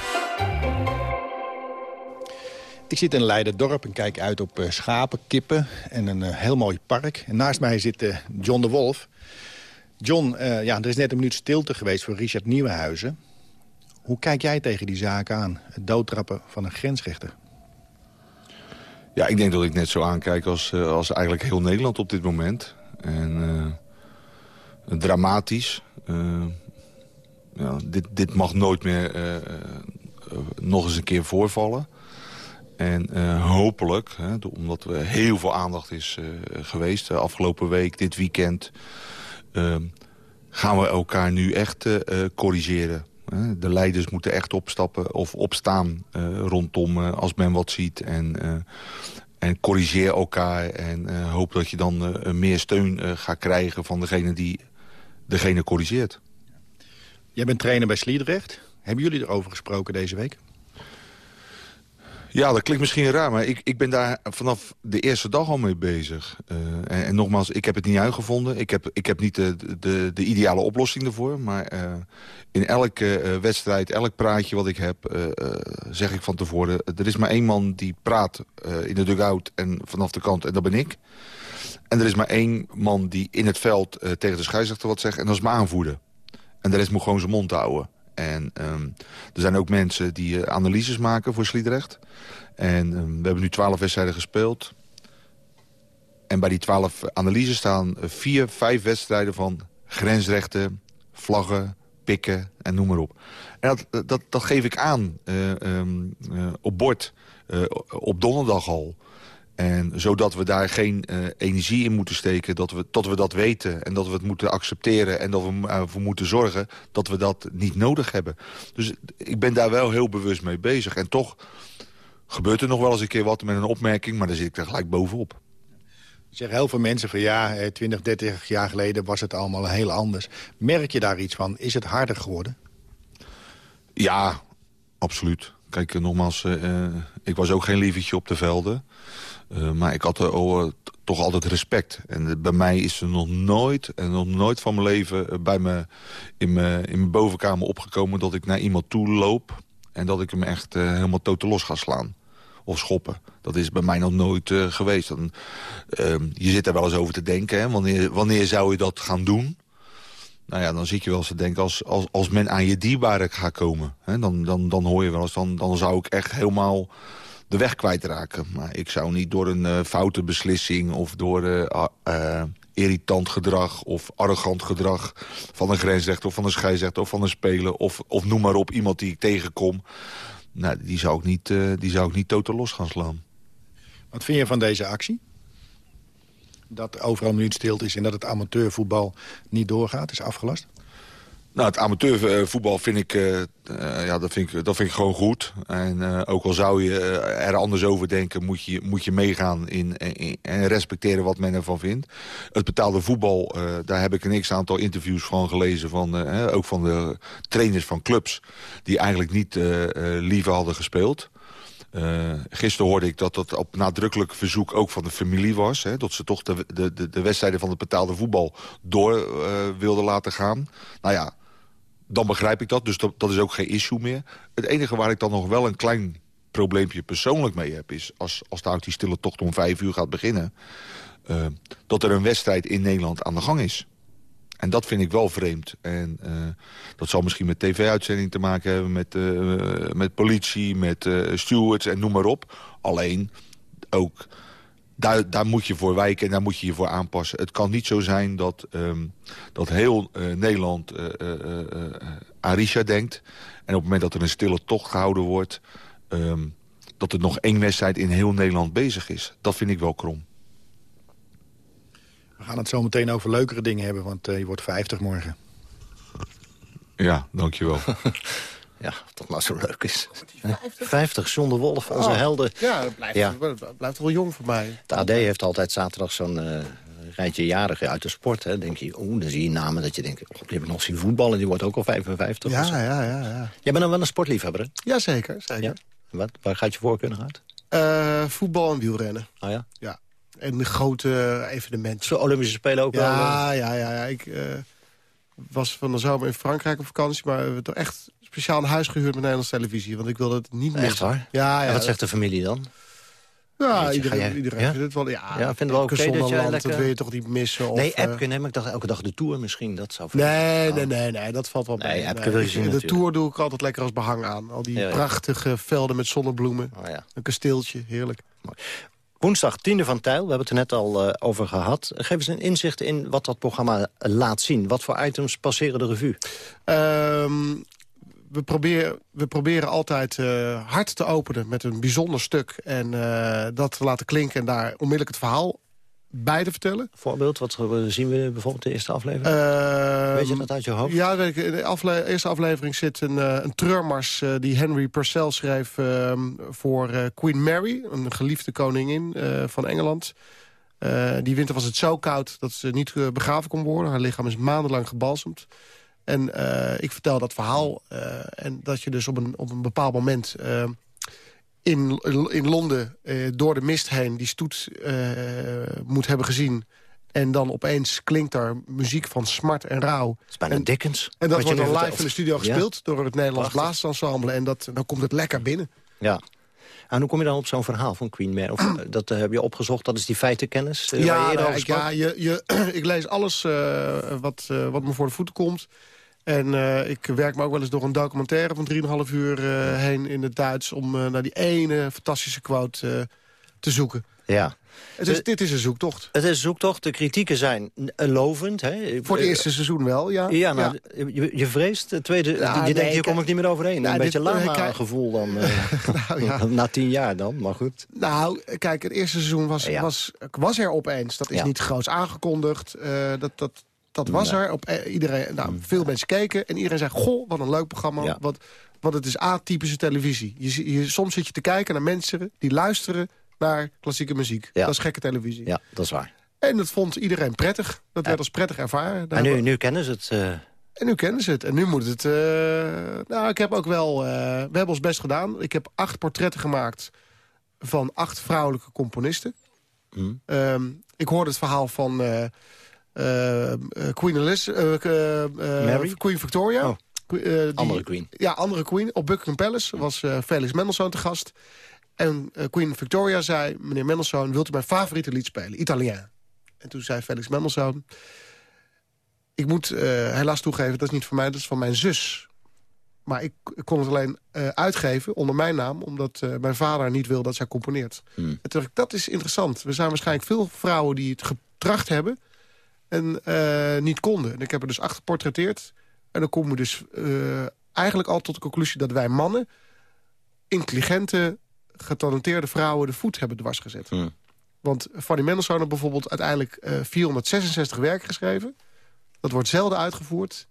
Ik zit in Leiderdorp en kijk uit op uh, schapen, kippen en een uh, heel mooi park. En naast mij zit uh, John de Wolf. John, ja, er is net een minuut stilte geweest voor Richard Nieuwenhuizen. Hoe kijk jij tegen die zaak aan? Het doodtrappen van een grensrechter. Ja, ik denk dat ik net zo aankijk als, als eigenlijk heel Nederland op dit moment. En dramatisch. ja, dit, dit mag nooit meer nog eens een keer voorvallen. En uh, hopelijk, hè, omdat er heel veel aandacht is uh, geweest... de afgelopen week, dit weekend... Uh, gaan we elkaar nu echt corrigeren. de leiders moeten echt opstappen of opstaan rondom als men wat ziet. En, en corrigeer elkaar en hoop dat je dan meer steun gaat krijgen... van degene die degene corrigeert. Jij bent trainer bij Sliedrecht. Hebben jullie erover gesproken deze week? Ja, dat klinkt misschien raar, maar ik, ik ben daar vanaf de eerste dag al mee bezig. Uh, en, nogmaals, ik heb het niet uitgevonden. Ik heb, ik heb niet de, de, de ideale oplossing ervoor. Maar uh, in elke uh, wedstrijd, elk praatje wat ik heb, zeg ik van tevoren... er is maar één man die praat in de dugout en vanaf de kant, en dat ben ik. En er is maar één man die in het veld tegen de scheidsrechter wat zegt... en dat is mijn aanvoerder. En de rest moet gewoon zijn mond houden. En um, er zijn ook mensen die uh, analyses maken voor Sliedrecht. En um, we hebben nu twaalf wedstrijden gespeeld. En bij die twaalf analyses staan vier, vijf wedstrijden van grensrechten, vlaggen, pikken en noem maar op. En dat, dat, geef ik aan um, uh, op bord op donderdag al. En zodat we daar geen uh, energie in moeten steken, dat we, tot we dat weten... en dat we het moeten accepteren en dat we ervoor moeten zorgen... dat we dat niet nodig hebben. Dus ik ben daar wel heel bewust mee bezig. En toch gebeurt er nog wel eens een keer wat met een opmerking... maar dan zit ik er gelijk bovenop. Zeggen heel veel mensen van ja, 20, 30 jaar geleden was het allemaal heel anders. Merk je daar iets van? Is het harder geworden? Ja, absoluut. Kijk, nogmaals, uh, ik was ook geen lievertje op de velden. Uh, maar ik had er oh, toch altijd respect. En bij mij is er nog nooit, en nog nooit van mijn leven... bij me in mijn, in mijn bovenkamer opgekomen dat ik naar iemand toe loop... en dat ik hem echt helemaal totaal los ga slaan. Of schoppen. Dat is bij mij nog nooit geweest. Dan, je zit er wel eens over te denken. Hè? Wanneer, wanneer zou je dat gaan doen? Nou ja, dan zit je wel eens te denken... als, als, als men aan je dierbare gaat komen... Hè, dan, dan, dan hoor je wel eens... Dan, dan zou ik echt helemaal de weg kwijtraken. Maar ik zou niet door een uh, foute beslissing... of door uh, uh, irritant gedrag of arrogant gedrag... van een grensrechter of van een scheidsrechter of van een speler... of, of noem maar op, iemand die ik tegenkom... Nou, die zou ik niet, die zou ik niet totaal los gaan slaan. Wat vind je van deze actie? Dat overal nu stilte is en dat het amateurvoetbal niet doorgaat, is afgelast? Nou, het amateurvoetbal vind ik, uh, uh, ja, dat vind ik, dat vind ik gewoon goed. En uh, ook al zou je er anders over denken, moet je, moet je meegaan in, in, en respecteren wat men ervan vindt. Het betaalde voetbal, daar heb ik een x-aantal interviews van gelezen, van, ook van de trainers van clubs, die eigenlijk niet liever hadden gespeeld. Uh, gisteren hoorde ik dat dat op nadrukkelijk verzoek ook van de familie was. Hè, dat ze toch de, de, de wedstrijden van het betaalde voetbal door uh, wilden laten gaan. Nou ja, dan begrijp ik dat. Dus dat, is ook geen issue meer. Het enige waar ik dan nog wel een klein probleempje persoonlijk mee heb... is als, als daar die stille tocht om vijf uur gaat beginnen... Uh, dat er een wedstrijd in Nederland aan de gang is. En dat vind ik wel vreemd. En uh, dat zal misschien met tv-uitzending te maken hebben... met, uh, met politie, met uh, stewards en noem maar op. Alleen, ook, daar, daar moet je voor wijken en daar moet je je voor aanpassen. Het kan niet zo zijn dat, um, dat heel Nederland aan Richard denkt... en op het moment dat er een stille tocht gehouden wordt... Um, dat er nog één wedstrijd in heel Nederland bezig is. Dat vind ik wel krom. We gaan het zo meteen over leukere dingen hebben, want uh, je wordt 50 morgen. Ja, dankjewel. ja, of dat nou zo leuk is. 50, 50 John de Wolf, onze oh, helden. Ja, dat blijft, ja. Dat blijft wel jong voor mij. De AD heeft altijd zaterdag zo'n uh, rijtje jarigen uit de sport. Hè. denk je, oeh, dan zie je namen dat je denkt... Oh, die heb ik nog zien voetballen, die wordt ook al 55. Ja, ja, ja, ja. Jij bent dan wel een sportliefhebber, hè? Jazeker, zeker. Ja? Wat, waar gaat je voorkeur nog uit? Uh, voetbal en wielrennen. Oh ja? Ja en grote evenementen. Zo Olympische Spelen ook ja, wel? Ja, ja, ja. Ik uh, was van de zomer in Frankrijk op vakantie... maar we hebben toch echt speciaal een huis gehuurd met Nederlandse televisie. Want ik wilde het niet meer. Echt waar? Ja, ja. En wat zegt de familie dan? Ja, Weet iedereen, je, iedereen ja? vindt het wel. Ja, ja vinden we ook oké dat jij lekker... Dat wil je toch niet missen? Of, nee, Epke, nee, maar ik dacht elke dag de Tour misschien. Dat zou nee, nee, nee, nee, dat valt wel nee, bij. Epke wil je zien De natuurlijk. Tour doe ik altijd lekker als behang aan. Al die ja, prachtige velden met zonnebloemen. Oh, ja. Een kasteeltje, heerlijk. Mooi. Woensdag, tiende van Tijl, we hebben het er net al uh, over gehad. Geef eens een inzicht in wat dat programma laat zien. Wat voor items passeren de revue? Um, we, proberen, we proberen altijd uh, hard te openen met een bijzonder stuk... en dat te laten klinken en daar onmiddellijk het verhaal te vertellen. Voorbeeld, wat zien we bijvoorbeeld de eerste aflevering? Uh, weet je dat uit je hoofd? Ja, in de afle eerste aflevering zit een, uh, een treurmars... Uh, die Henry Purcell schreef voor Queen Mary... een geliefde koningin van Engeland. die winter was het zo koud dat ze niet begraven kon worden. Haar lichaam is maandenlang gebalsemd. En ik vertel dat verhaal. en dat je dus op een, op een bepaald moment in, in Londen uh, door de mist heen die stoet uh, moet hebben gezien. En dan opeens klinkt daar muziek van smart en rouw. Dat is bijna en, Dickens. En dat wordt dan live in de studio gespeeld ja. door het Nederlands Blaasensemble. En dat, dan komt het lekker binnen. Ja. En hoe kom je dan op zo'n verhaal van Queen Mary? Of, dat uh, heb je opgezocht, dat is die feitenkennis? Uh, ja, je ik, ja je, je, ik lees alles uh, wat, wat me voor de voeten komt. En uh, ik werk me ook wel eens door een documentaire van 3,5 uur uh, heen in het Duits... om uh, naar die ene fantastische quote te zoeken. Ja. Het is, dit is een zoektocht. Het is een zoektocht. De kritieken zijn lovend. Hè? Voor het eerste seizoen wel, ja. Ja, nou, ja. Je, je, vreest. De tweede, ja, je nee, denkt, hier kom ik niet meer overheen. Nou, een beetje lama-gevoel dan. nou, ja. Na tien jaar dan, maar goed. Nou, kijk, het eerste seizoen was, was, was er opeens. Dat is niet groots aangekondigd. dat, dat, dat was er. Op, iedereen, nou, veel mensen keken en iedereen zei... goh, wat een leuk programma. Ja. Wat, want het is atypische televisie. Je, je, soms zit je te kijken naar mensen die luisteren naar klassieke muziek. Ja. Dat is gekke televisie. Ja, dat is waar. En dat vond iedereen prettig. Dat werd als prettig ervaren. En nu, nu kennen ze het... Uh... En nu kennen ze het. En nu moet het... Uh, nou, ik heb ook wel... Uh, we hebben ons best gedaan. Ik heb acht portretten gemaakt van acht vrouwelijke componisten. Mm. Um, ik hoorde het verhaal van... Uh, Queen Elizabeth, Mary? Queen Victoria. Oh. die, andere Queen. Ja, andere Queen. Op Buckingham Palace was Felix Mendelssohn te gast. En Queen Victoria zei, meneer Mendelssohn, wilt u mijn favoriete lied spelen? Italiaan. En toen zei Felix Mendelssohn... ik moet helaas toegeven, dat is niet van mij, dat is van mijn zus. Maar ik, ik kon het alleen uh, uitgeven onder mijn naam... omdat uh, mijn vader niet wil dat zij componeert. Hmm. En toen dacht ik, dat is interessant. Er zijn waarschijnlijk veel vrouwen die het getracht hebben... en niet konden. En ik heb er dus acht geportretteerd. En dan komen we dus eigenlijk al tot de conclusie... dat wij mannen intelligente, getalenteerde vrouwen... de voet hebben dwars gezet. Hmm. Want Fanny Mendelssohn heeft bijvoorbeeld uiteindelijk 466 werken geschreven. Dat wordt zelden uitgevoerd.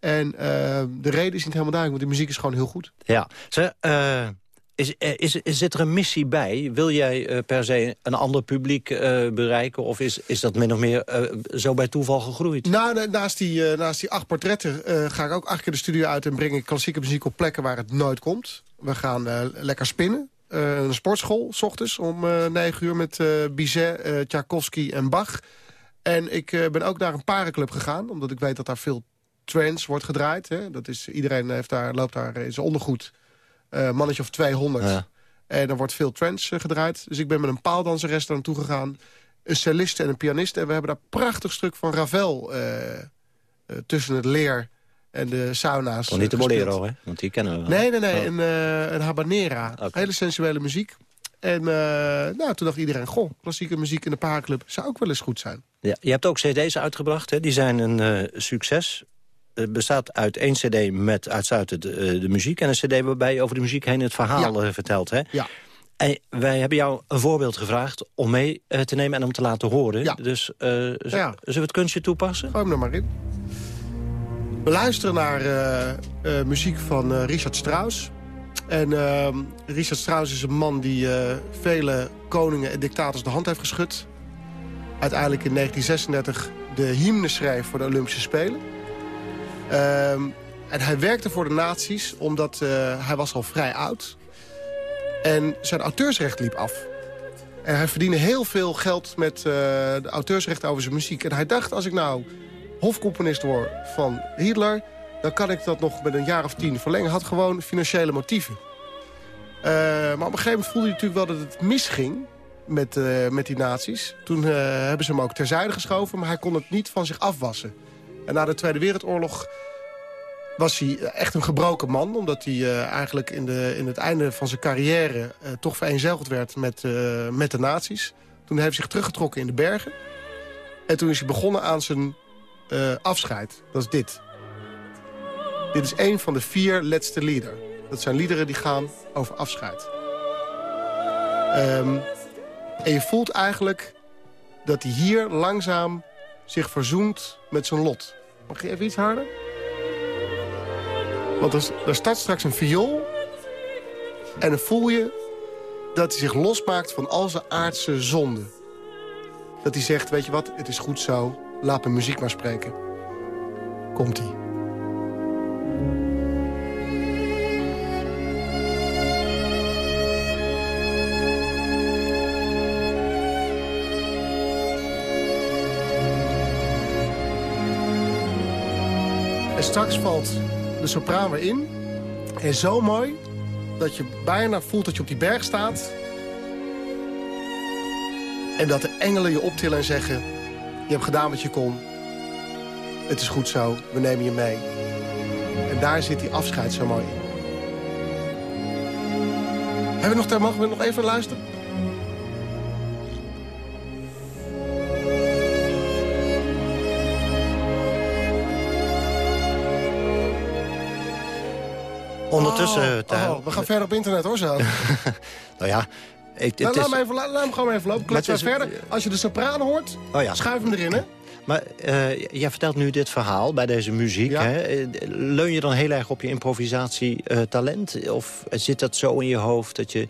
En de reden is niet helemaal duidelijk, want de muziek is gewoon heel goed. Ja. Ze, is, is, is, zit er een missie bij? Wil jij uh, per se een ander publiek bereiken? Of is, is dat min of meer zo bij toeval gegroeid? Nou, naast die, naast die acht portretten ga ik ook acht keer de studio uit... en breng ik klassieke muziek op plekken waar het nooit komt. We gaan lekker spinnen. een sportschool, s ochtends om negen uur met Bizet, Tchaikovsky en Bach... En ik ben ook naar een parenclub gegaan, omdat ik weet dat daar veel trance wordt gedraaid. Hè. Dat is, iedereen heeft daar, loopt daar zijn ondergoed. Uh, mannetje of 200. Ja. En er wordt veel trance uh, gedraaid. Dus ik ben met een paaldanseres daar naartoe gegaan. Een cellist en een pianist. En we hebben daar een prachtig stuk van Ravel... Uh, tussen het leer en de sauna's niet de bolero, hè? Want die kennen we wel. Nee, nee, nee. Oh. Een, een habanera. Okay. Hele sensuele muziek. En nou, toen dacht iedereen... goh, klassieke muziek in de paarclub zou ook wel eens goed zijn. Ja, je hebt ook cd's uitgebracht, hè? Die zijn een succes bestaat uit één cd met uitsluitend de, de, muziek... en een cd waarbij je over de muziek heen het verhaal ja. vertelt. Hè? Ja. En wij hebben jou een voorbeeld gevraagd om mee te nemen en om te laten horen. Ja. Dus uh, ja. zullen we het kunstje toepassen? Gooi hem er maar in. We luisteren naar uh, muziek van Richard Strauss. En ehm, Richard Strauss is een man die vele koningen en dictators de hand heeft geschud. Uiteindelijk in 1936 de hymne schreef voor de Olympische Spelen. Um, en hij werkte voor de nazi's omdat uh, hij was al vrij oud. En zijn auteursrecht liep af. En hij verdiende heel veel geld met uh, de auteursrechten over zijn muziek. En hij dacht, als ik nou hofcomponist word van Hitler... dan kan ik dat nog met een jaar of tien verlengen. Had gewoon financiële motieven. Uh, maar op een gegeven moment voelde hij natuurlijk wel dat het misging met, met die nazi's. Toen hebben ze hem ook terzijde geschoven, maar hij kon het niet van zich afwassen. En na de Tweede Wereldoorlog was hij echt een gebroken man. Omdat hij uh, eigenlijk in, de, in het einde van zijn carrière uh, toch vereenzelvigd werd met, met de nazi's. Toen heeft hij zich teruggetrokken in de bergen. En toen is hij begonnen aan zijn afscheid. Dat is dit. Dit is een van de vier laatste liederen. Dat zijn liederen die gaan over afscheid. Um, en je voelt eigenlijk dat hij hier langzaam zich verzoent met zijn lot. Mag je even iets harder? Want er, er staat straks een viool... en dan voel je dat hij zich losmaakt van al zijn aardse zonden. Dat hij zegt, weet je wat, het is goed zo, laat mijn muziek maar spreken. Komt-ie. En straks valt de sopraan weer in. En zo mooi dat je bijna voelt dat je op die berg staat. En dat de engelen je optillen en zeggen... je hebt gedaan wat je kon. Het is goed zo, we nemen je mee. En daar zit die afscheid zo mooi in. Hebben we nog, daar mogen we nog even luisteren? Ondertussen... Oh, oh, we gaan verder op internet hoor zo. nou ja... Ik, nou, laat, is... even, laat, laat, hem gewoon even lopen. Klets maar verder. Als je de sopraan hoort, oh, ja. schuif hem erin hè. Maar uh, jij vertelt nu dit verhaal bij deze muziek. Ja. Hè? Leun je dan heel erg op je improvisatietalent? Uh, of zit dat zo in je hoofd dat je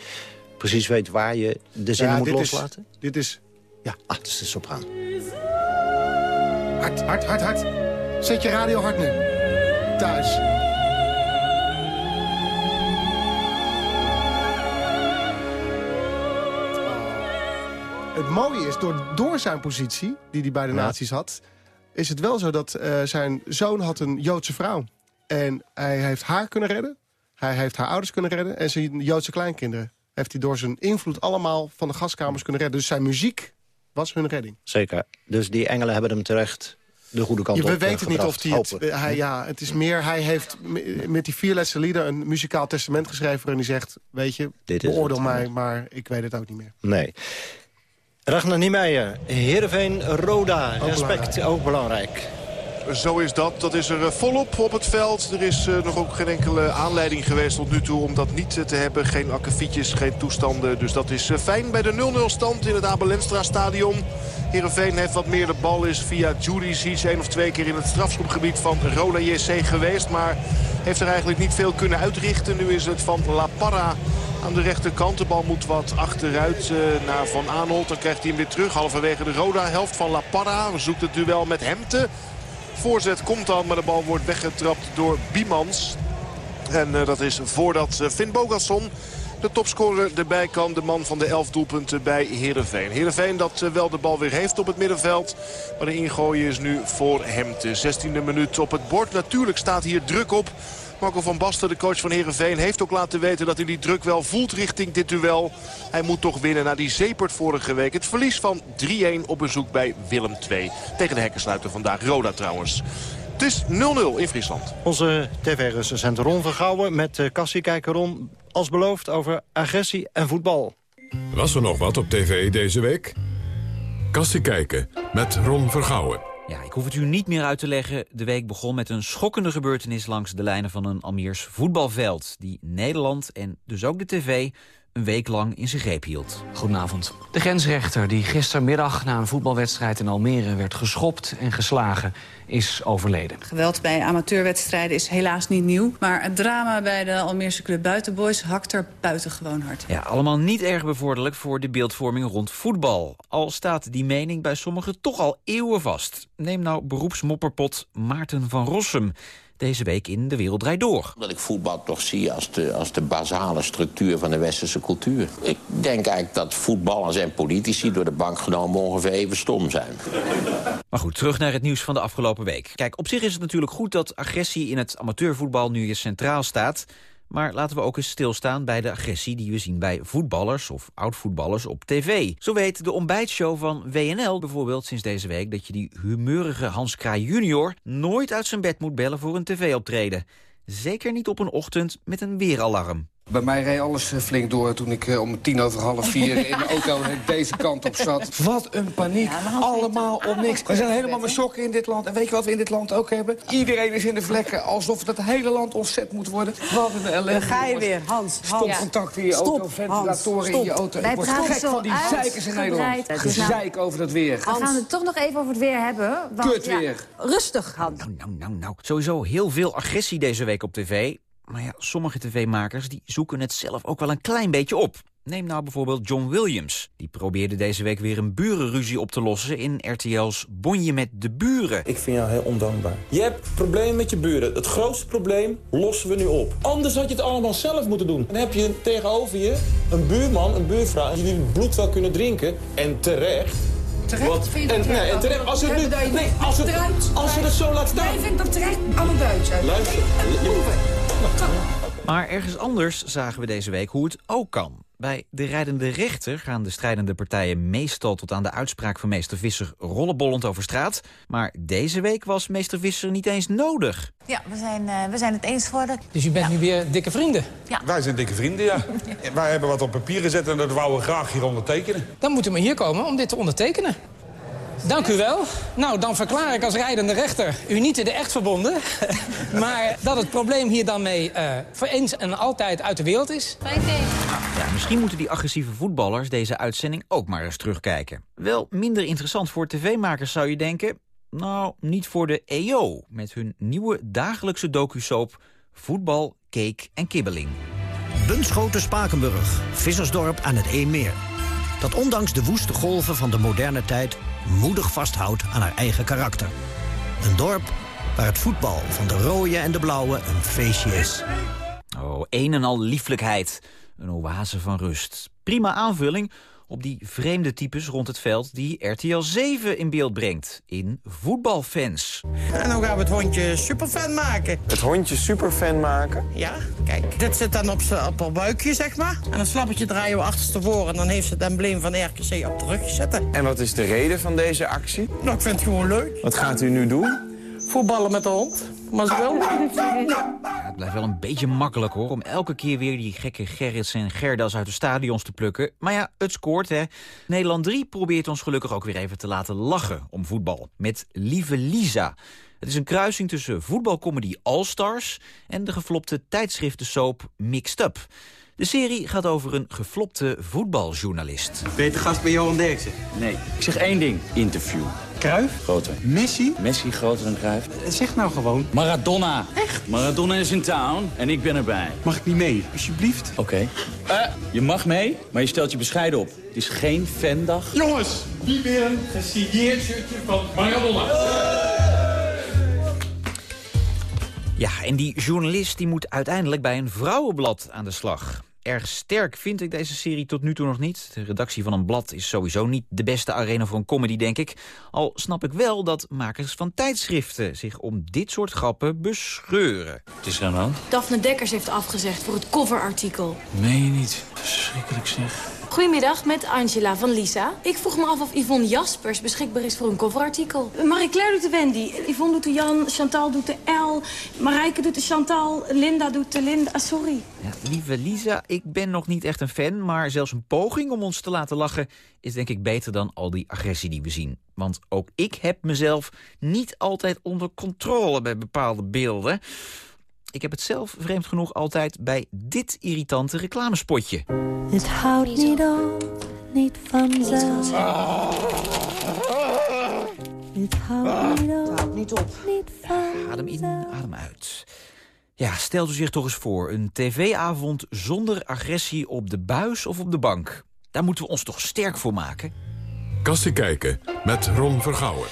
precies weet waar je de zin ja, moet dit loslaten? Is, dit is... Ja, ah, het is de sopraan. Hard, hard, hard, hard. Zet je radio hard nu. Thuis. Het mooie is, door, door zijn positie, die hij bij de Ja. nazi's had... is het wel zo dat eh, zijn zoon had een Joodse vrouw. En hij heeft haar kunnen redden. Hij heeft haar ouders kunnen redden. En zijn Joodse kleinkinderen heeft hij door zijn invloed allemaal van de gaskamers kunnen redden. Dus zijn muziek was hun redding. Zeker. Dus die engelen hebben hem terecht de goede kant Ja, op we eh, weten niet of hij het... Hopen. Hij, ja, het is meer, hij heeft met die vierletse lieder een muzikaal testament geschreven... waarin hij zegt, weet je, Dit beoordeel mij, maar ik weet het ook niet meer. Nee. Ragnar Niemeyer, Heerenveen, Roda. Respect, belangrijk. ook belangrijk. Zo is dat. Dat is er eh, volop op het veld. Er is eh, nog ook geen enkele aanleiding geweest tot nu toe om dat niet eh, te hebben. Geen akkefietjes, geen toestanden. Dus dat is eh, fijn bij de 0-0 stand in het Abel Lenstra stadion. Heerenveen heeft wat meer de bal. Is via Judicic één of twee keer in het strafschopgebied van Roda JC geweest. Maar heeft er eigenlijk niet veel kunnen uitrichten. Nu is het van La Parra aan de rechterkant. De bal moet wat achteruit eh, naar Van Aanholt. Dan krijgt hij hem weer terug. Halverwege de Roda. Helft van La Parra. We zoeken het duel met Hemte. Voorzet komt dan, maar de bal wordt weggetrapt door Biemans. En eh, dat is voordat eh, Finn Bogasson, de topscorer, erbij kan. De man van de elf doelpunten bij Heerenveen. Heerenveen dat eh, wel de bal weer heeft op het middenveld. Maar de ingooien is nu voor Hemte. 16e minuut op het bord. Natuurlijk staat hier druk op. Marco van Basten, de coach van Heerenveen, heeft ook laten weten dat hij die druk wel voelt richting dit duel. Hij moet toch winnen na die zepert vorige week. Het verlies van 3-1 op bezoek bij Willem II. Tegen de hekkensluiter vandaag, Roda trouwens. Het is 0-0 in Friesland. Onze tv-recensent Ron Vergouwen met uh, Cassie-kijker Ron... als beloofd over agressie en voetbal. Was er nog wat op tv deze week? Kassie kijken met Ron Vergouwen. Ja, ik hoef het u niet meer uit te leggen. De week begon met een schokkende gebeurtenis langs de lijnen van een Almeers voetbalveld... die Nederland en dus ook de tv een week lang in zijn greep hield. Goedenavond. De grensrechter die gistermiddag na een voetbalwedstrijd in Almere werd geschopt en geslagen is overleden. Geweld bij amateurwedstrijden is helaas niet nieuw. Maar het drama bij de Almeerse club Buitenboys hakt er buitengewoon hard. Ja, allemaal niet erg bevorderlijk voor de beeldvorming rond voetbal. Al staat die mening bij sommigen toch al eeuwen vast. Neem nou beroepsmopperpot Maarten van Rossum deze week in De Wereld Draait Door. Dat ik voetbal toch zie als de, als de basale structuur van de westerse cultuur. Ik denk eigenlijk dat voetballers en politici door de bank genomen ongeveer even stom zijn. Maar goed, terug naar het nieuws van de afgelopen week. Kijk, op zich is het natuurlijk goed dat agressie in het amateurvoetbal nu hier centraal staat. Maar laten we ook eens stilstaan bij de agressie die we zien bij voetballers of oud-voetballers op tv. Zo weet de ontbijtshow van WNL bijvoorbeeld sinds deze week dat je die humeurige Hans Kraai junior nooit uit zijn bed moet bellen voor een tv-optreden. Zeker niet op een ochtend met een weeralarm. Bij mij reed alles flink door toen ik om tien over half vier in de auto deze kant op zat. Wat een paniek. Allemaal om niks. We zijn helemaal met shock in dit land. En weet je wat we in dit land ook hebben? Iedereen is in de vlekken alsof het hele land ontzet moet worden. Wat een ellende. Dan ga je weer, Hans. Stopcontact in je auto, Stop, ventilatoren Hans, in je auto. Wij Ik word gek zo van die zeikers in Nederland. Gezeik over dat weer. We gaan het toch nog even over het weer hebben. Want, Kut weer. Ja, rustig, Hans. Nou, nou, nou, nou. Sowieso heel veel agressie deze week op tv. Maar ja, sommige tv-makers die zoeken het zelf ook wel een klein beetje op. Neem nou bijvoorbeeld John Williams. Die probeerde deze week weer een burenruzie op te lossen... in RTL's Bonje met de buren. Ik vind jou heel ondankbaar. Je hebt problemen met je buren. Het grootste probleem lossen we nu op. Anders had je het allemaal zelf moeten doen. Dan heb je tegenover je een buurman, een buurvrouw... die het bloed wel kunnen drinken. En terecht... Terecht? Wat, Vind je en, dat nee, terecht? en terecht, als het nu, Dat je- nee, als het, je het zo laat staan... Nee, vind dat terecht. Allemaal Duits. Luister. Maar ergens anders zagen we deze week hoe het ook kan. Bij de rijdende rechter gaan de strijdende partijen meestal tot aan de uitspraak van meester Visser rollenbollend over straat. Maar deze week was meester Visser niet eens nodig. Ja, we zijn, eh, we zijn het eens geworden. Dus u bent nu weer dikke vrienden? Wij zijn dikke vrienden, ja. Wij hebben wat op papier gezet en dat wouden we graag hier ondertekenen. Dan moet u maar hier komen om dit te ondertekenen. Dank u wel. Nou, dan verklaar ik als rijdende rechter u niet in de echt verbonden. maar dat het probleem hier dan mee eh, voor eens en altijd uit de wereld is. Ja, misschien moeten die agressieve voetballers deze uitzending ook maar eens terugkijken. Wel minder interessant voor tv-makers zou je denken. Nou, niet voor de EO, met hun nieuwe dagelijkse docusoap Voetbal, Cake en Kibbeling. Bunschoten Spakenburg, vissersdorp aan het Eemmeer. Dat ondanks de woeste golven van de moderne tijd moedig vasthoudt aan haar eigen karakter. Een dorp waar het voetbal van de rode en de blauwe een feestje is. Oh, een en al lieflijkheid. Een oase van rust. Prima aanvulling op die vreemde types rond het veld die RTL 7 in beeld brengt. In voetbalfans. En dan gaan we het hondje superfan maken. Het hondje superfan maken? Ja, kijk. Dit zit dan op zijn buikje, zeg maar. En een slappetje draaien we achterstevoren. En dan heeft ze het embleem van RKC op de rug zitten. En wat is de reden van deze actie? Nou, ik vind het gewoon leuk. Wat gaat u nu doen? Voetballen met de hond. Maar. Ja, het blijft wel een beetje makkelijk hoor, om elke keer weer die gekke Gerrits en Gerdas uit de stadions te plukken. Maar ja, het scoort hè. Nederland 3 probeert ons gelukkig ook weer even te laten lachen om voetbal. Met Lieve Lisa. Het is een kruising tussen voetbalcomedy All Stars en de geflopte tijdschriftensoap Mixed Up. De serie gaat over een geflopte voetbaljournalist. Beter gast bij Johan Derksen? Nee, ik zeg één ding. Interview. Kruif? Groter. Messi? Messi groter dan Cruijff. Zeg nou gewoon. Maradona. Echt? Maradona is in town en ik ben erbij. Mag ik niet mee, alsjeblieft? Oké. Eh, je mag mee, maar je stelt je bescheiden op. Het is geen fandag. Jongens, wie weer een gesigneerd shirtje van Maradona? Ja, en die journalist die moet uiteindelijk bij een vrouwenblad aan de slag. Erg sterk vind ik deze serie tot nu toe nog niet. De redactie van een blad is sowieso niet de beste arena voor een comedy, denk ik. Al snap ik wel dat makers van tijdschriften zich om dit soort grappen bescheuren. Het is er aan de hand. Daphne Dekkers heeft afgezegd voor het coverartikel. Meen je niet? Verschrikkelijk zeg. Goedemiddag, met Angela van Lisa. Ik vroeg me af of Yvonne Jaspers beschikbaar is voor een coverartikel. Marie-Claire doet de Wendy, Yvonne doet de Jan, Chantal doet de L... Marijke doet de Chantal, Linda doet de Linda... Ah, sorry. Ja, lieve Lisa, ik ben nog niet echt een fan... maar zelfs een poging om ons te laten lachen... is denk ik beter dan al die agressie die we zien. Want ook ik heb mezelf niet altijd onder controle bij bepaalde beelden. Ik heb het zelf, vreemd genoeg, altijd bij dit irritante reclamespotje. Het houdt niet op, niet vanzelf. Het houdt niet op, niet op. niet vanzelf. Adem in, adem uit. Ja, stelt u zich toch eens voor, een tv-avond zonder agressie op de buis of op de bank. Daar moeten we ons toch sterk voor maken? Kassie kijken met Ron Vergouwen.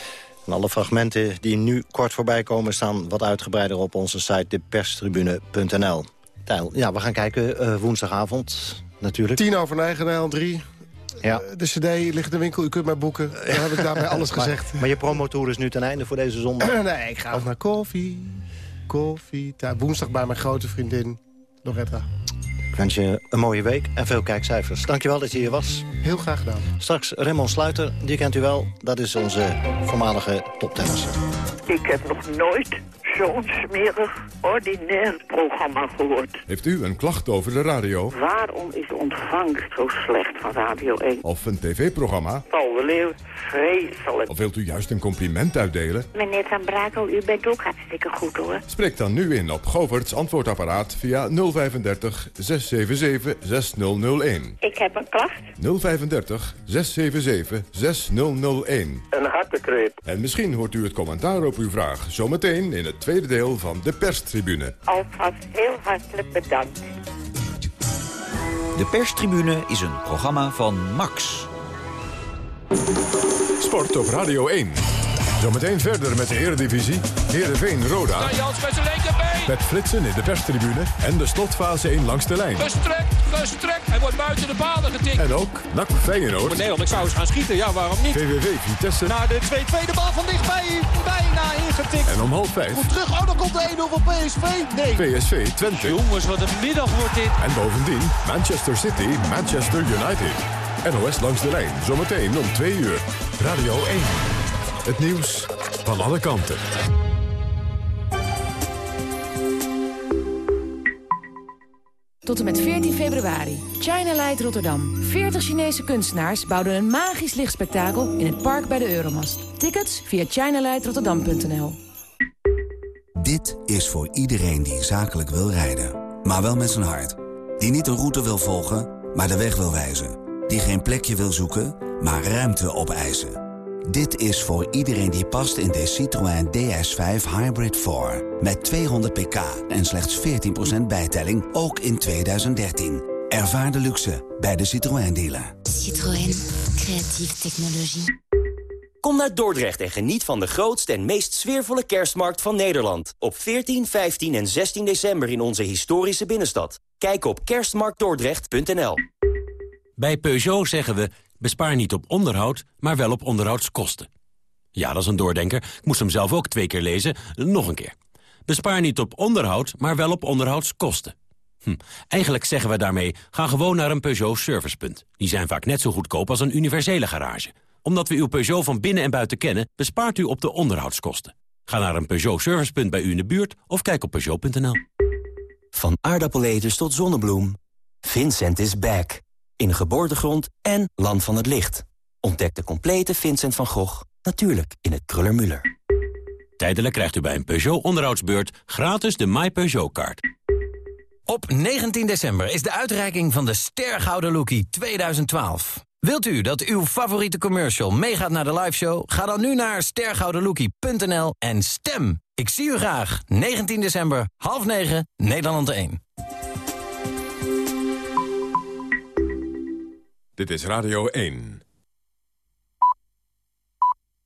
En alle fragmenten die nu kort voorbij komen... staan wat uitgebreider op onze site deperstribune.nl. Tijl, ja, we gaan kijken eh, woensdagavond natuurlijk. Tien over negen, Nederland 3. Ja. De cd ligt in de winkel, u kunt mij boeken. Dan heb ik daarmee alles gezegd. Maar, je promotour is nu ten einde voor deze zondag? nee, ik ga ook naar koffie. Koffie. Woensdag bij mijn grote vriendin Loretta. Ik wens je een mooie week en veel kijkcijfers. Dankjewel dat je hier was. Heel graag gedaan. Straks Raymond Sluiter, die kent u wel. Dat is onze voormalige toptennisser. Ik heb nog nooit zo'n smerig, ordinair programma gehoord. Heeft u een klacht over de radio? Waarom is de ontvangst zo slecht van Radio 1? Of een tv-programma? Paul de Leeuw, vreselijk. Of wilt u juist een compliment uitdelen? Meneer Van Brakel, u bent ook hartstikke goed hoor. Spreek dan nu in op Govert's antwoordapparaat via 035 677 6001. Ik heb een klacht. 035 677 6001. Een hartekreet. En misschien hoort u het commentaar op uw vraag zometeen in het tweede deel van de perstribune. Alvast heel hartelijk bedankt. De perstribune is een programma van Max. Sport op Radio 1. Zometeen verder met de Eredivisie. Heerenveen Roda. Jans met zijn linkerbeen. Met flitsen in de perstribune. En de slotfase 1 langs de lijn. Gestrekt, gestrekt. Hij wordt buiten de palen getikt. En ook NAC Feyenoord. Maar Nederland, ik zou eens gaan schieten. Ja, waarom niet? VVV Vitesse. Na de 2-2 de bal van dichtbij. Bijna ingetikt. En om half vijf. Goed terug. Oh, dan komt de 1-0 van PSV. Nee. PSV Twente. Jongens, wat een middag wordt dit. En bovendien Manchester City, Manchester United. NOS langs de lijn. Zometeen om 2 uur. Radio 1. Het nieuws van alle kanten. Tot en met 14 februari. China Light Rotterdam. 40 Chinese kunstenaars bouwden een magisch lichtspektakel in het park bij de Euromast. Tickets via chinalightrotterdam.nl Dit is voor iedereen die zakelijk wil rijden. Maar wel met zijn hart. Die niet een route wil volgen, maar de weg wil wijzen. Die geen plekje wil zoeken, maar ruimte opeisen. Dit is voor iedereen die past in de Citroën DS5 Hybrid 4. Met 200 pk en slechts 14% bijtelling, ook in 2013. Ervaar de luxe bij de Citroën dealer. Citroën. Creatieve technologie. Kom naar Dordrecht en geniet van de grootste en meest sfeervolle kerstmarkt van Nederland. Op 14, 15 en 16 december in onze historische binnenstad. Kijk op kerstmarktdordrecht.nl Bij Peugeot zeggen we... Bespaar niet op onderhoud, maar wel op onderhoudskosten. Ja, dat is een doordenker. Ik moest hem zelf ook twee keer lezen. Nog een keer. Bespaar niet op onderhoud, maar wel op onderhoudskosten. Hm. Eigenlijk zeggen we daarmee, ga gewoon naar een Peugeot Servicepunt. Die zijn vaak net zo goedkoop als een universele garage. Omdat we uw Peugeot van binnen en buiten kennen, bespaart u op de onderhoudskosten. Ga naar een Peugeot Servicepunt bij u in de buurt of kijk op Peugeot.nl. Van aardappeleters tot zonnebloem. Vincent is back. In geboortegrond en land van het licht. Ontdek de complete Vincent van Gogh, natuurlijk in het Kruller-Müller. Tijdelijk krijgt u bij een Peugeot onderhoudsbeurt gratis de My Peugeot-kaart. Op 19 december is de uitreiking van de Stergouden Lookie 2012. Wilt u dat uw favoriete commercial meegaat naar de liveshow? Ga dan nu naar stergoudenlookie.nl en stem. Ik zie u graag. 19 december, half 9, Nederland 1. Dit is Radio 1.